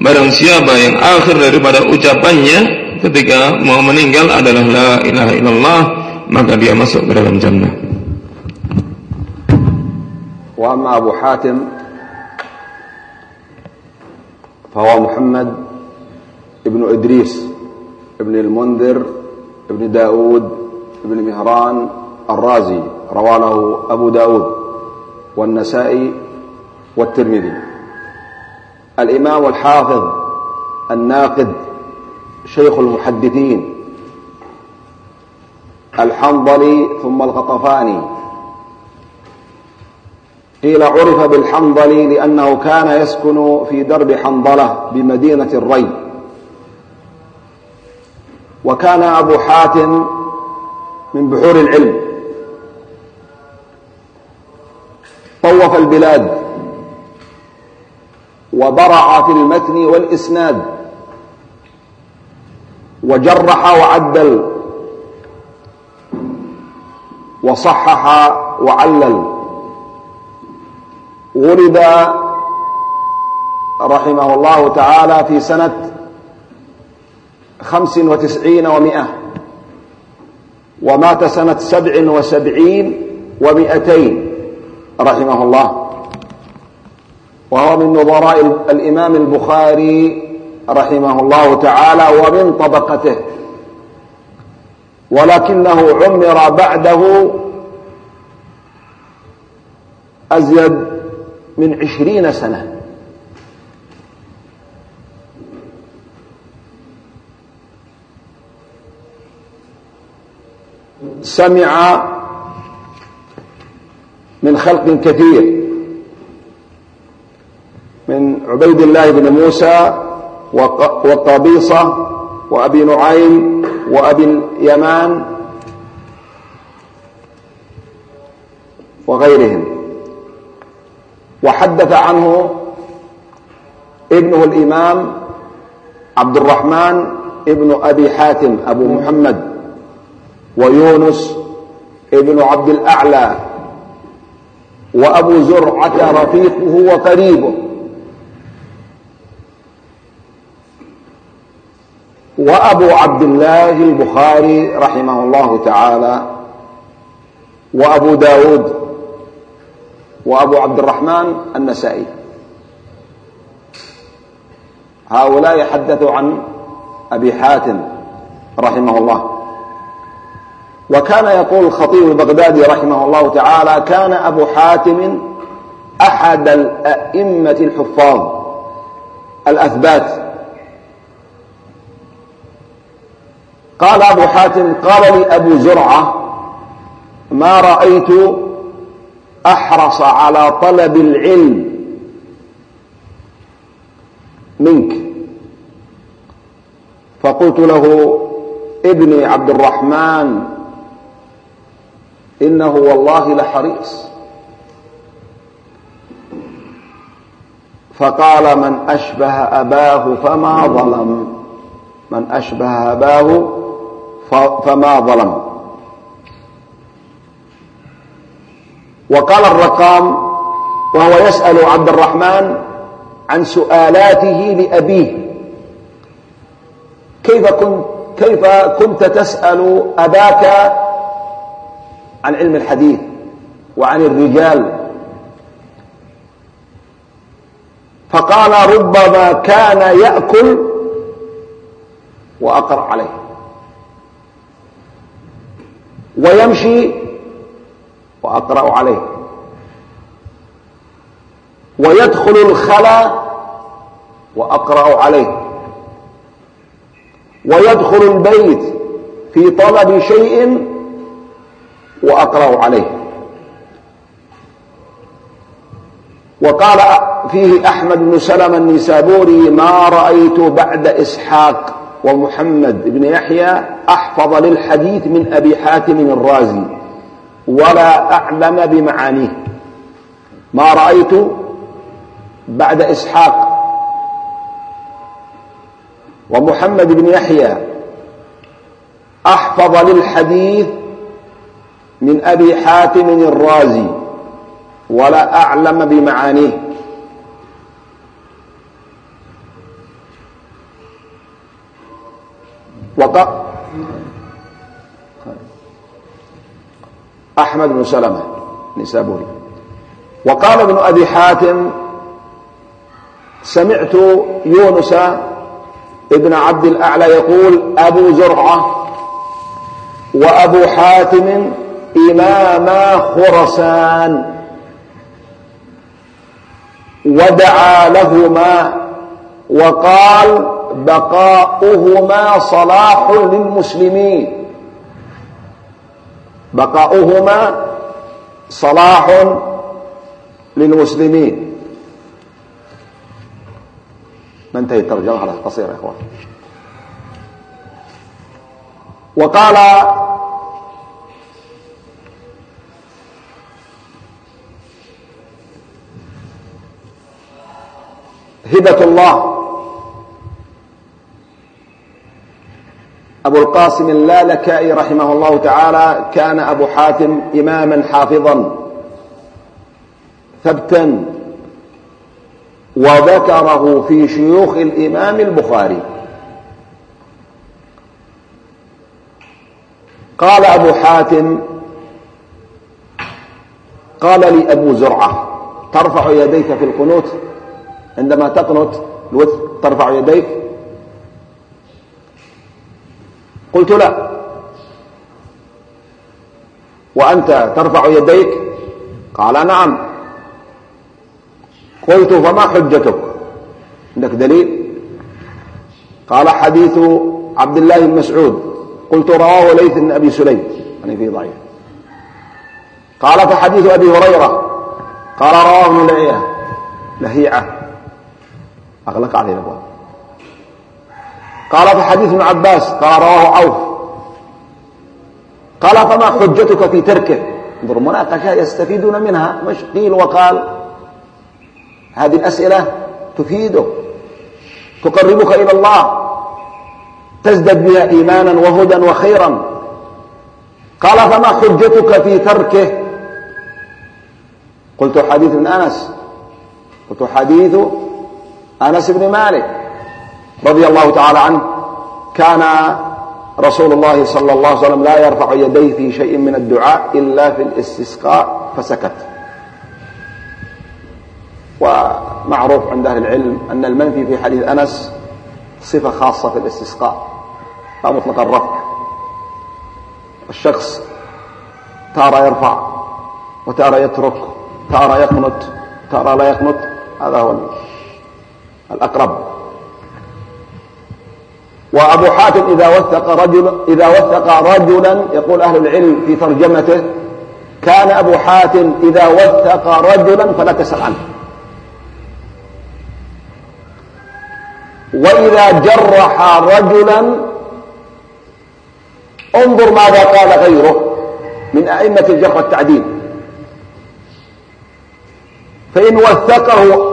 barang siapa yang akhir daripada ucapannya ketika mau meninggal adalah la ilaha illallah maka dia masuk ke dalam jannah. Wa Abu Hatim فهو محمد ابن إدريس ابن المنذر ابن داود ابن مهران الرازي رواه أبو داود والنسائي والترمذي. الإمام الحافظ الناقد شيخ المحدثين الحنظلي ثم الغطفاني قيل عرف بالحنظلي لأنه كان يسكن في درب حنظلة بمدينة الري وكان أبو حاتم من بحور العلم. طوف البلاد. وبرع في المتن والإسناد. وجرح وعدل. وصحح وعلل. ولد رحمه الله تعالى في سنة خمس وتسعين ومائة ومات سنة سبع وسبعين ومائتين رحمه الله. وهو من نظراء الإمام البخاري رحمه الله تعالى ومن طبقته. ولكنه عمر بعده أزيد من عشرين سنة. سمع من خلق كثير. من عبيد الله بن موسى وقبيصة وأبي نعيم وأبي اليمان وغيرهم. وحدث عنه ابنه الإمام عبد الرحمن ابن أبي حاتم أبو محمد ويونس ابن عبد الأعلى وأبو زرعة رفيقه وقريبه. وأبو عبد الله البخاري رحمه الله تعالى وأبو داود وأبو عبد الرحمن النسائي. هؤلاء يحدثوا عن أبي حاتم رحمه الله. وكان يقول الخطيب البغدادي رحمه الله تعالى كان أبو حاتم أحد الأئمة الحفاظ. الأثبات. قال أبو حاتم قال لي أبو زرعة ما رأيت أحرص على طلب العلم منك. فقلت له ابني عبد الرحمن إنه والله لحريص. فقال من أشبه أباه فما ظلم. من أشبه أباه فما ظلم. وقال الرقام وهو يسأل عبد الرحمن عن سؤالاته لأبيه. كيف كنت كيف كنت تسأل أباك عن علم الحديث وعن الرجال؟ فقال ربما كان يأكل وأقرأ عليه. ويمشي وأقرأ عليه. ويدخل الخلا وأقرأ عليه. ويدخل البيت في طلب شيء وأقرأ عليه. وقال فيه أحمد بن سلمة النسابوري ما رأيت بعد إسحاق ومحمد بن يحيى أحفظ للحديث من أبي حاتم الرازي. ولا أعلم بمعانيه. ما رأيت بعد إسحاق ومحمد بن يحيى أحفظ للحديث من أبي حاتم الرازي ولا أعلم بمعانيه. وق أحمد بن سلمة نسابوري وقال ابن أبي حاتم سمعت يونس ابن عبد الأعلى يقول أبو زرعة وأبو حاتم إماما خرسان. ودعا لهما وقال بقاؤهما صلاح للمسلمين. بقاؤهما صلاح للمسلمين. ننتهي الترجمة؟ على قصيرة يا إخوان. وقال هبة الله. أبو القاسم اللالكائي رحمه الله تعالى كان أبو حاتم إماما حافظا ثبتا وذكره في شيوخ الإمام البخاري. قال أبو حاتم قال لي أبو زرعة ترفع يديك في القنوت؟ عندما الوتر ترفع يديك؟ قلت لا. وأنت ترفع يديك؟ قال نعم. قلت فما حجتك؟ عندك دليل؟ قال حديث عبد الله بن مسعود. قلت رواه ليث بن أبي سليم. يعني في ضعيف. قال فحديث أبي هريرة. قال رواه ابن لهيعة. أغلق عليه الأبواب قال فحديث ابن عباس قال رواه عوف. قال فما حجتك في تركه؟ انظر مناقشة يستفيدون منها. مش قيل وقال. هذه الأسئلة تفيدك تقربك إلى الله تزدد بها إيمانا وهدى وخيرا. قال فما حجتك في تركه؟ قلت حديث ابن أنس. قلت حديث أنس بن مالك. رضي الله تعالى عنه كان رسول الله صلى الله عليه وسلم لا يرفع يديه في شيء من الدعاء إلا في الاستسقاء فسكت. ومعروف عند أهل العلم أن المنفي في حديث أنس صفة خاصة في الاستسقاء لا مطلق الرفع. الشخص تارى يرفع وتارى يترك تارى يقنط تارى لا يقنط هذا هو الأقرب. وأبو حاتم إذا وثق رجل إذا وثق رجلا يقول أهل العلم في ترجمته كان أبو حاتم إذا وثق رجلا فلا تسأل عنه وإذا جرح رجلا انظر ماذا قال غيره من أئمة الجرح والتعديل. فإن وثقه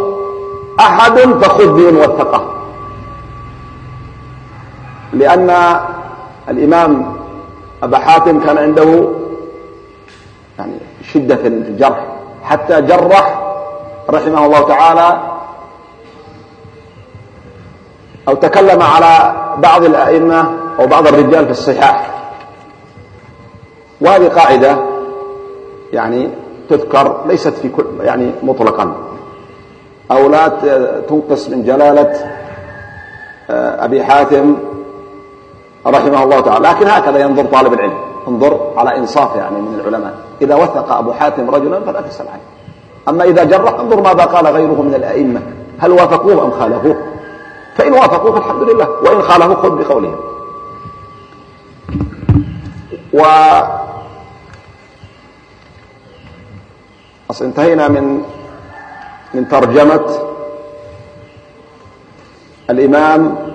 أحد فخذ بمن وثقه. لأن الإمام أبا حاتم كان عنده يعني شدة في الجرح. حتى جرح رحمه الله تعالى أو تكلم على بعض الأئمة أو بعض الرجال في الصحاح. وهذه قاعدة يعني تذكر ليست في كل يعني مطلقا. أو لا تنقص من جلالة آه، أبي حاتم رحمه الله تعالى. لكن هكذا ينظر طالب العلم. انظر على إنصاف يعني من العلماء. إذا وثق أبو حاتم رجلا فلا تسأل عنه. أما إذا جرح انظر ماذا قال غيره من الأئمة. هل وافقوه أم خالفوه؟ فإن وافقوه فالحمد لله. وإن خالفوه خذ بقولهم. و أصل انتهينا من من ترجمة الإمام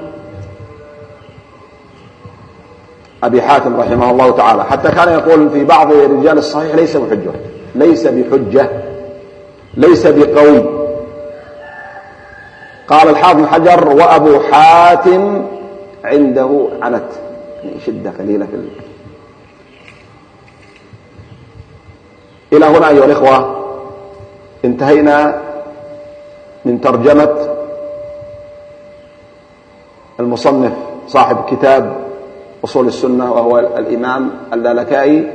أبي حاتم رحمه الله تعالى حتى كان يقول في بعض رجال الصحيح ليس بحجة ليس بحجة ليس بقوي قال الحافظ بن حجر وأبو حاتم عنده عنت يعني شدة قليلة في إلى هنا أيها الإخوة انتهينا من ترجمة المصنف صاحب كتاب أصول السنة وهو الإمام اللالكائي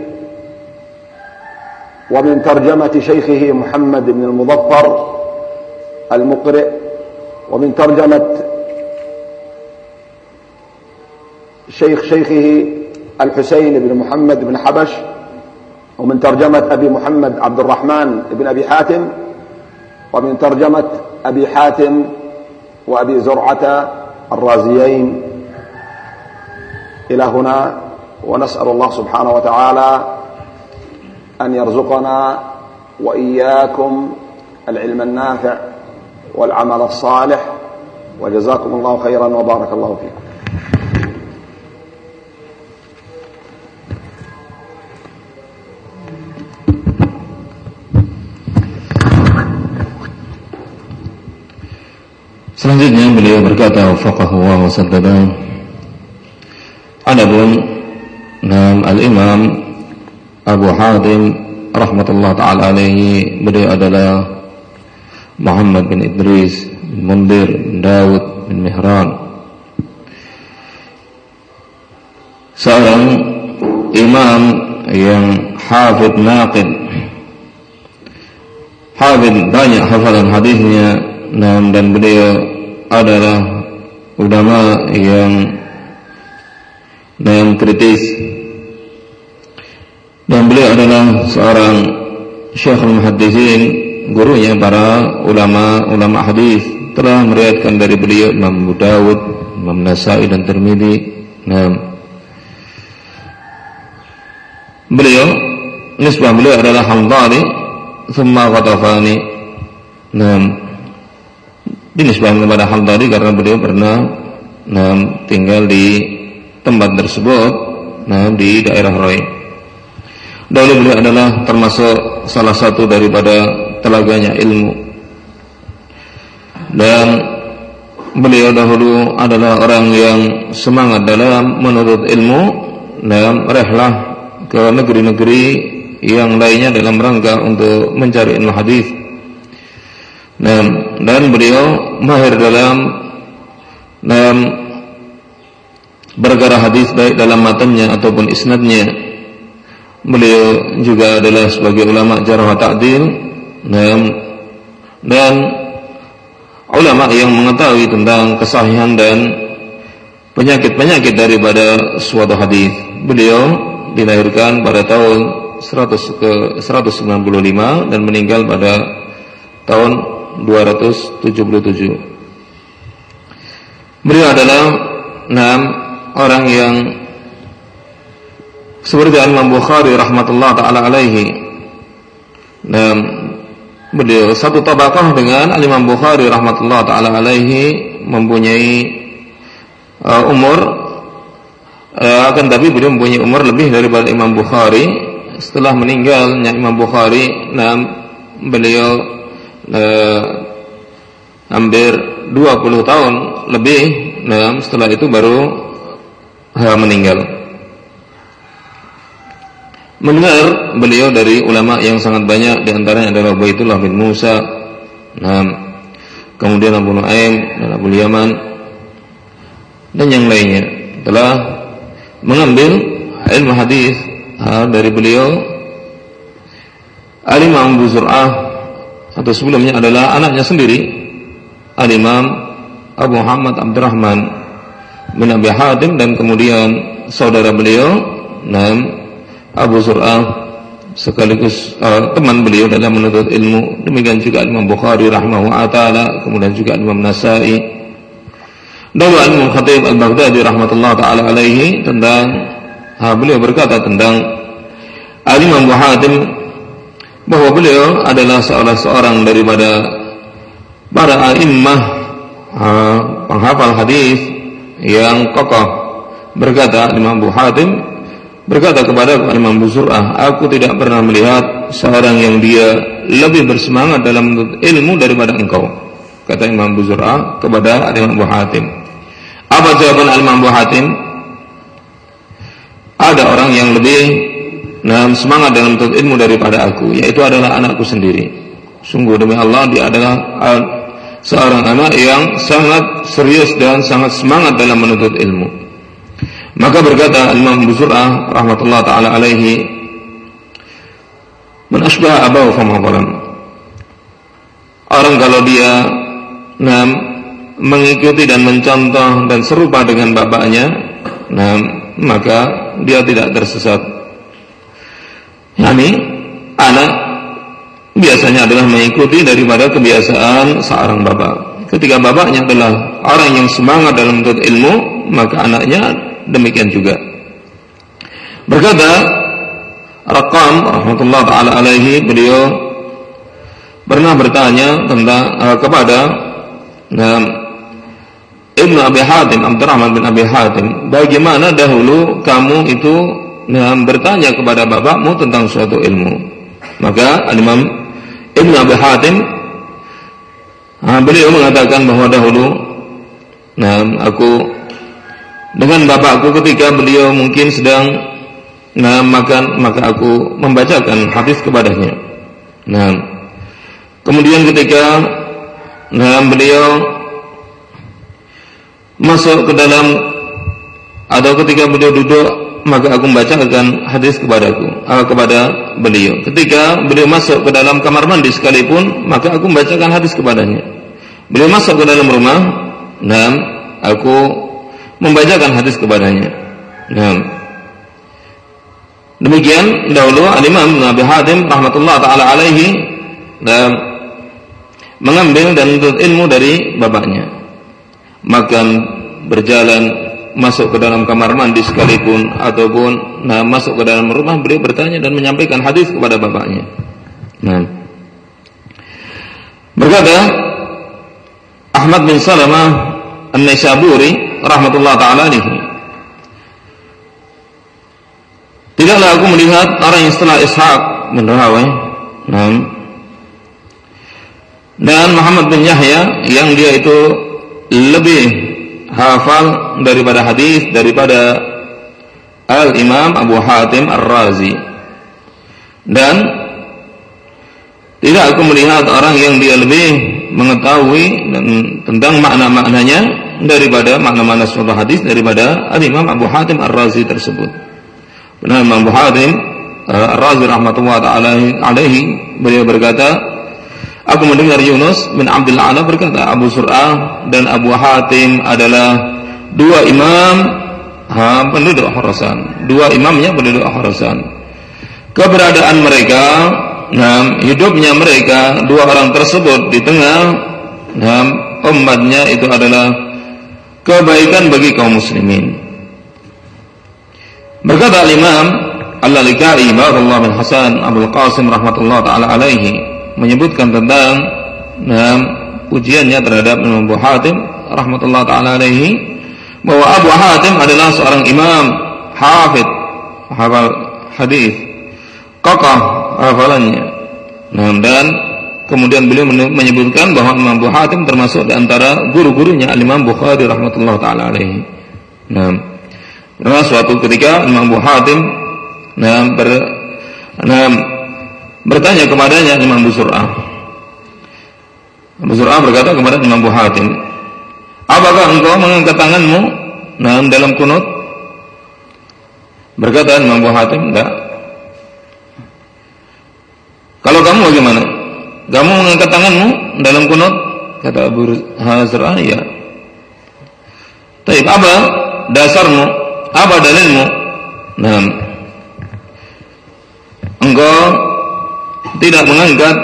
ومن ترجمة شيخه محمد بن المظفر المقرئ. ومن ترجمة شيخ شيخه الحسين بن محمد بن حبش. ومن ترجمة أبي محمد عبد الرحمن بن أبي حاتم. ومن ترجمة أبي حاتم وأبي زرعة الرازيين. إلى هنا ونسأل الله سبحانه وتعالى أن يرزقنا وإياكم العلم النافع والعمل الصالح. وجزاكم الله خيرا وبارك الله فيكم. Selanjutnya beliau berkata faqahu wa saddada Adapun Nam Al-Imam Abu Hatim rahmatullah taala alaihi beliau adalah Muhammad bin Idris bin Mundir bin Daud bin Mihran. Seorang imam yang hafid naqid hafid banyak hafalan hadisnya dan beliau adalah ulama yang yang kritis dan beliau adalah seorang syekhul muhaddisin gurunya para ulama-ulama hadis telah meriwayatkan dari beliau Imam Abu Dawud, Imam Nasai dan Tirmidzi. Nah, beliau nisbah beliau adalah Hamdani, thumma Ghatafani. Nah, dinisbahkan kepada Hamdani karena beliau pernah nah, tinggal di tempat tersebut nah, di daerah Roy. Dahulu beliau adalah termasuk salah satu daripada telaganya ilmu dan beliau dahulu adalah orang yang semangat dalam menurut ilmu dalam rehlah ke negeri-negeri yang lainnya dalam rangka untuk mencari ilmu hadis Nah, dan beliau mahir dalam dalam berkara hadis baik dalam matanya ataupun isnadnya. Beliau juga adalah sebagai ulama jarh ta'dil dan dan ulama yang mengetahui tentang kesahihan dan penyakit-penyakit daripada suatu hadis. Beliau dilahirkan pada tahun 100 ke 195 dan meninggal pada tahun 277. Beliau adalah enam orang yang seperti Imam Bukhari rahmatullah taala alaihi. Enam beliau satu tabaqah dengan Imam Bukhari rahmatullah taala alaihi mempunyai uh, umur uh, akan tapi beliau mempunyai umur lebih daripada Imam Bukhari setelah meninggalnya Imam Bukhari nah beliau uh, hampir 20 tahun lebih nah setelah itu baru uh, meninggal. Mendengar beliau dari ulama yang sangat banyak di antaranya adalah Baitullah bin Musa nah, kemudian Abu Nuaim dan Abu Yaman dan yang lainnya telah mengambil ilmu hadis dari beliau. Al-Imam Abu atau sebelumnya adalah anaknya sendiri Al-Imam Abu Muhammad Abdurrahman bin Abi Hatim dan kemudian saudara beliau Nam Abu Zur'ah sekaligus uh, teman beliau dalam menuntut ilmu. Demikian juga Imam Bukhari rahimahullah taala kemudian juga Imam Nasai. Dan Imam Khatib Al-Baghdadi rahmatullah taala alaihi tentang uh, beliau berkata tentang Imam Abu Hatim bahwa beliau adalah seorang seorang daripada para uh, penghafal hadis yang kokoh berkata Imam Abu Hatim berkata kepada Imam Buzur'ah, aku tidak pernah melihat seorang yang dia lebih bersemangat dalam ilmu daripada engkau. Kata Imam Buzur'ah kepada Imam Abu Hatim. Apa jawaban Imam Abu Hatim? Ada orang yang lebih nah, semangat dalam ilmu daripada aku, yaitu adalah anakku sendiri. Sungguh demi Allah dia adalah uh, seorang anak yang sangat serius dan sangat semangat dalam menuntut ilmu. Maka berkata Imam Busurah rahmatullah taala alaihi Man asbah abahu Orang kalau dia nah, mengikuti dan mencontoh dan serupa dengan bapaknya, nah, maka dia tidak tersesat. Yani anak biasanya adalah mengikuti daripada kebiasaan seorang bapak. Ketika bapaknya adalah orang yang semangat dalam menuntut ilmu, maka anaknya demikian juga. Berkata Rakam rahmatullah taala alaihi beliau pernah bertanya tentang uh, kepada uh, Ibnu Abi Hatim Abdurrahman bin Abi Hatim bagaimana dahulu kamu itu uh, bertanya kepada bapakmu tentang suatu ilmu maka Imam Ibnu Abi Hatim uh, beliau mengatakan bahwa dahulu nah, aku dengan bapakku ketika beliau mungkin sedang nah, makan maka aku membacakan hadis kepadanya. Nah, kemudian ketika nah, beliau masuk ke dalam atau ketika beliau duduk maka aku membacakan hadis kepadaku uh, kepada beliau. Ketika beliau masuk ke dalam kamar mandi sekalipun maka aku membacakan hadis kepadanya. Beliau masuk ke dalam rumah, nah aku membacakan hadis kepadanya. Nah, demikian dahulu Al-Imam Nabi Hatim rahmatullah taala alaihi dan mengambil dan menuntut ilmu dari bapaknya. Maka berjalan masuk ke dalam kamar mandi sekalipun ataupun nah, masuk ke dalam rumah beliau bertanya dan menyampaikan hadis kepada bapaknya. Nah, berkata Ahmad bin Salamah An-Naisaburi rahmatullah taala alaihi. Tidaklah aku melihat orang yang setelah Ishaq bin Rahawai dan Muhammad bin Yahya yang dia itu lebih hafal daripada hadis daripada Al Imam Abu Hatim Ar-Razi dan tidak aku melihat orang yang dia lebih mengetahui tentang makna-maknanya daripada makna-makna suatu hadis daripada Al-Imam Abu Hatim Ar-Razi tersebut. Benar Imam Abu Hatim uh, Ar-Razi rahmatullah taala alaihi beliau berkata, aku mendengar Yunus bin Abdul Ala berkata, Abu Sur'ah dan Abu Hatim adalah dua imam ha, penduduk Khurasan. Dua imamnya penduduk Khurasan. Keberadaan mereka Nah, hidupnya mereka dua orang tersebut di tengah nah, umatnya itu adalah kebaikan bagi kaum muslimin. Berkata Imam Al-Lalikai Barakallah bin Hasan Abdul Qasim rahmatullah taala alaihi menyebutkan tentang nah, pujiannya terhadap Imam Abu Hatim rahmatullah taala alaihi bahwa Abu Hatim adalah seorang imam hafid hafal hadis kokoh hafalannya. Nah, dan kemudian beliau menyebutkan bahwa Imam Abu Hatim termasuk di antara guru-gurunya Imam Bukhari rahmatullah taala alaihi. Nah pernah suatu ketika Imam Abu Hatim nah, ber, nah, bertanya kepadanya Imam Abu Sur'ah Abu Sur'ah berkata kepada Imam Abu Hatim Apakah engkau mengangkat tanganmu nah, dalam kunut? Berkata Imam Abu Hatim, enggak. Kalau kamu bagaimana? Kamu mengangkat tanganmu dalam kunut? Kata Abu Hazrah, ya. Tapi apa dasarmu? Apa dalilmu? Nah, engkau tidak mengangkat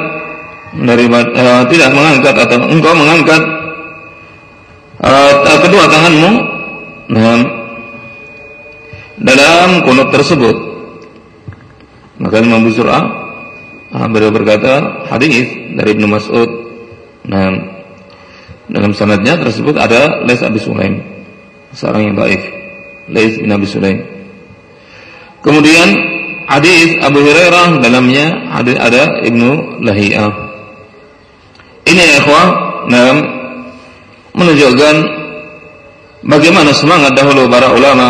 dari uh, tidak mengangkat atau engkau mengangkat uh, kedua tanganmu nah, dalam kunut tersebut. Maka Imam Zur'ah uh, beliau berkata hadis dari Ibnu Mas'ud nah dalam sanadnya tersebut ada Les Abi Sulaim seorang yang baik Les bin Abi Sulaim. Kemudian hadis Abu Hurairah dalamnya ada, ada Ibnu Lahiyah. Ini ya ikhwah nah menunjukkan bagaimana semangat dahulu para ulama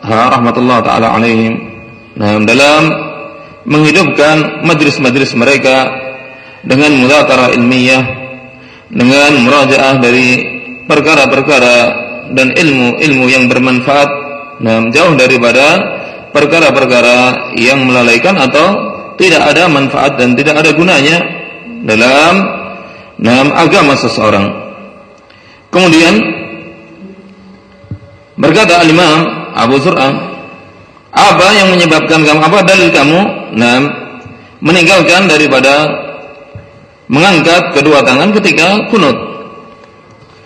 ha, rahmatullah taala alaihim nah, dalam menghidupkan majlis-majlis mereka dengan mudzakarah ilmiah dengan murajaah dari perkara-perkara dan ilmu-ilmu yang bermanfaat nah, jauh daripada perkara-perkara yang melalaikan atau tidak ada manfaat dan tidak ada gunanya dalam dalam agama seseorang. Kemudian berkata Al-Imam Abu Zur'ah, apa yang menyebabkan kamu apa dalil kamu nah, meninggalkan daripada mengangkat kedua tangan ketika kunut?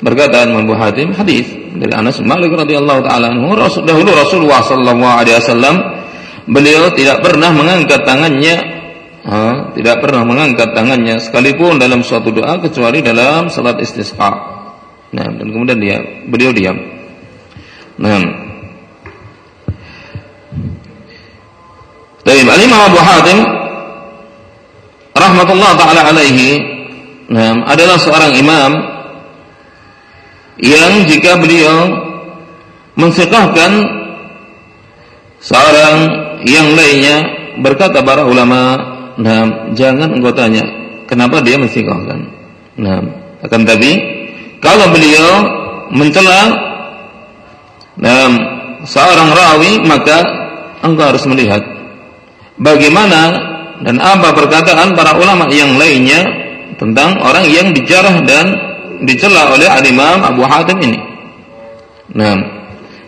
Berkata Imam Hatim hadis dari Anas Malik radhiyallahu taala anhu Rasul dahulu Rasulullah sallallahu alaihi wasallam beliau tidak pernah mengangkat tangannya ha, tidak pernah mengangkat tangannya sekalipun dalam suatu doa kecuali dalam salat istisqa. Nah, dan kemudian dia beliau diam. Nah. Baik, Imam Abu Hatim rahmatullah taala alaihi nah, adalah seorang imam yang jika beliau mensekahkan seorang yang lainnya berkata para ulama, nah jangan engkau tanya kenapa dia mensekahkan. Nah, akan tapi kalau beliau mencela dalam seorang rawi maka engkau harus melihat bagaimana dan apa perkataan para ulama yang lainnya tentang orang yang dijarah dan dicela oleh al-Imam Abu Hatim ini. Nah,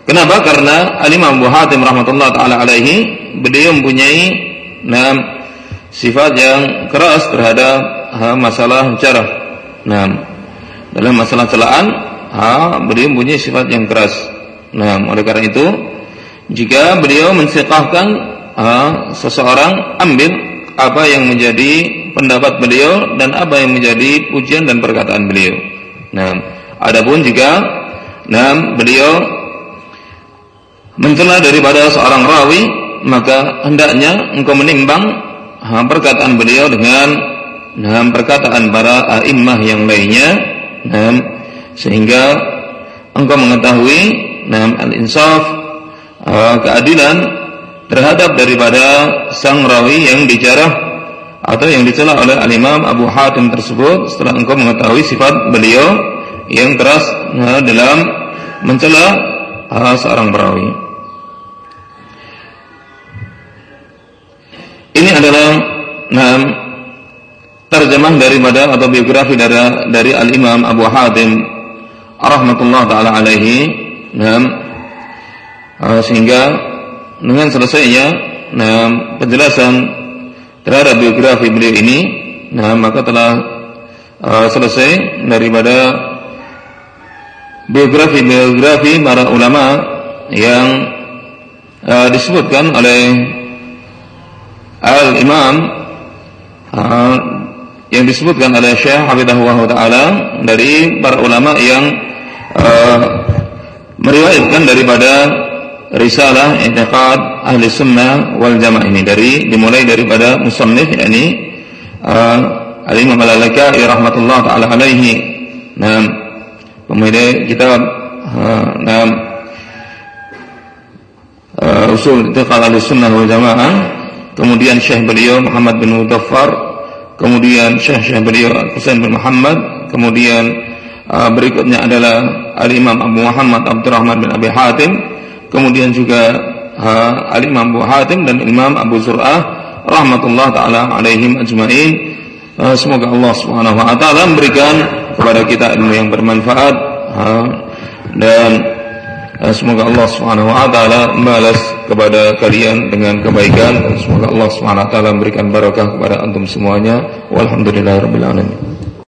kenapa? Karena al-Imam Abu Hatim rahmatullah taala alaihi beliau mempunyai nah, sifat yang keras terhadap masalah jarah. Nah, dalam masalah celaan ha, beliau mempunyai sifat yang keras. Nah, oleh karena itu jika beliau mensiqahkan seseorang ambil apa yang menjadi pendapat beliau dan apa yang menjadi pujian dan perkataan beliau. Nah, adapun jika nah beliau mencela daripada seorang rawi maka hendaknya engkau menimbang ha, perkataan beliau dengan nah, perkataan para a'immah yang lainnya nah, sehingga engkau mengetahui nah, al-insaf keadilan terhadap daripada sang rawi yang dijarah atau yang dicela oleh al-Imam Abu Hatim tersebut setelah engkau mengetahui sifat beliau yang keras dalam mencela seorang perawi. Ini adalah nah, terjemah daripada atau biografi dari dari Al Imam Abu Hatim rahmatullah taala alaihi nah, sehingga dengan selesainya nah, penjelasan terhadap biografi beliau ini nah maka telah uh, selesai daripada biografi-biografi para ulama yang uh, disebutkan oleh Al Imam uh, yang disebutkan oleh Syekh Habibullah taala dari para ulama yang uh, meriwayatkan daripada risalah i'tiqad ahli sunnah wal jamaah ini. Dari dimulai daripada musannif yakni uh, Al-Imam Al-Alakai rahmatullah taala alaihi. Nah pemilik kitab uh, nah uh, usul i'tiqad ahli sunnah wal jamaah. Kemudian Syekh beliau Muhammad bin Mutaffar kemudian Syekh Syekh beliau Husain bin Muhammad. Kemudian uh, berikutnya adalah Al-Imam Abu Muhammad Abdurrahman bin Abi Hatim kemudian juga uh, Al-Imam Abu Hatim dan Imam Abu Zur'ah rahmatullah taala alaihim ajmain. Uh, semoga Allah Subhanahu wa taala memberikan kepada kita ilmu yang bermanfaat uh, dan uh, semoga Allah Subhanahu wa taala membalas kepada kalian dengan kebaikan. Semoga Allah Subhanahu wa taala memberikan barakah kepada antum semuanya. Walhamdulillahirabbil alamin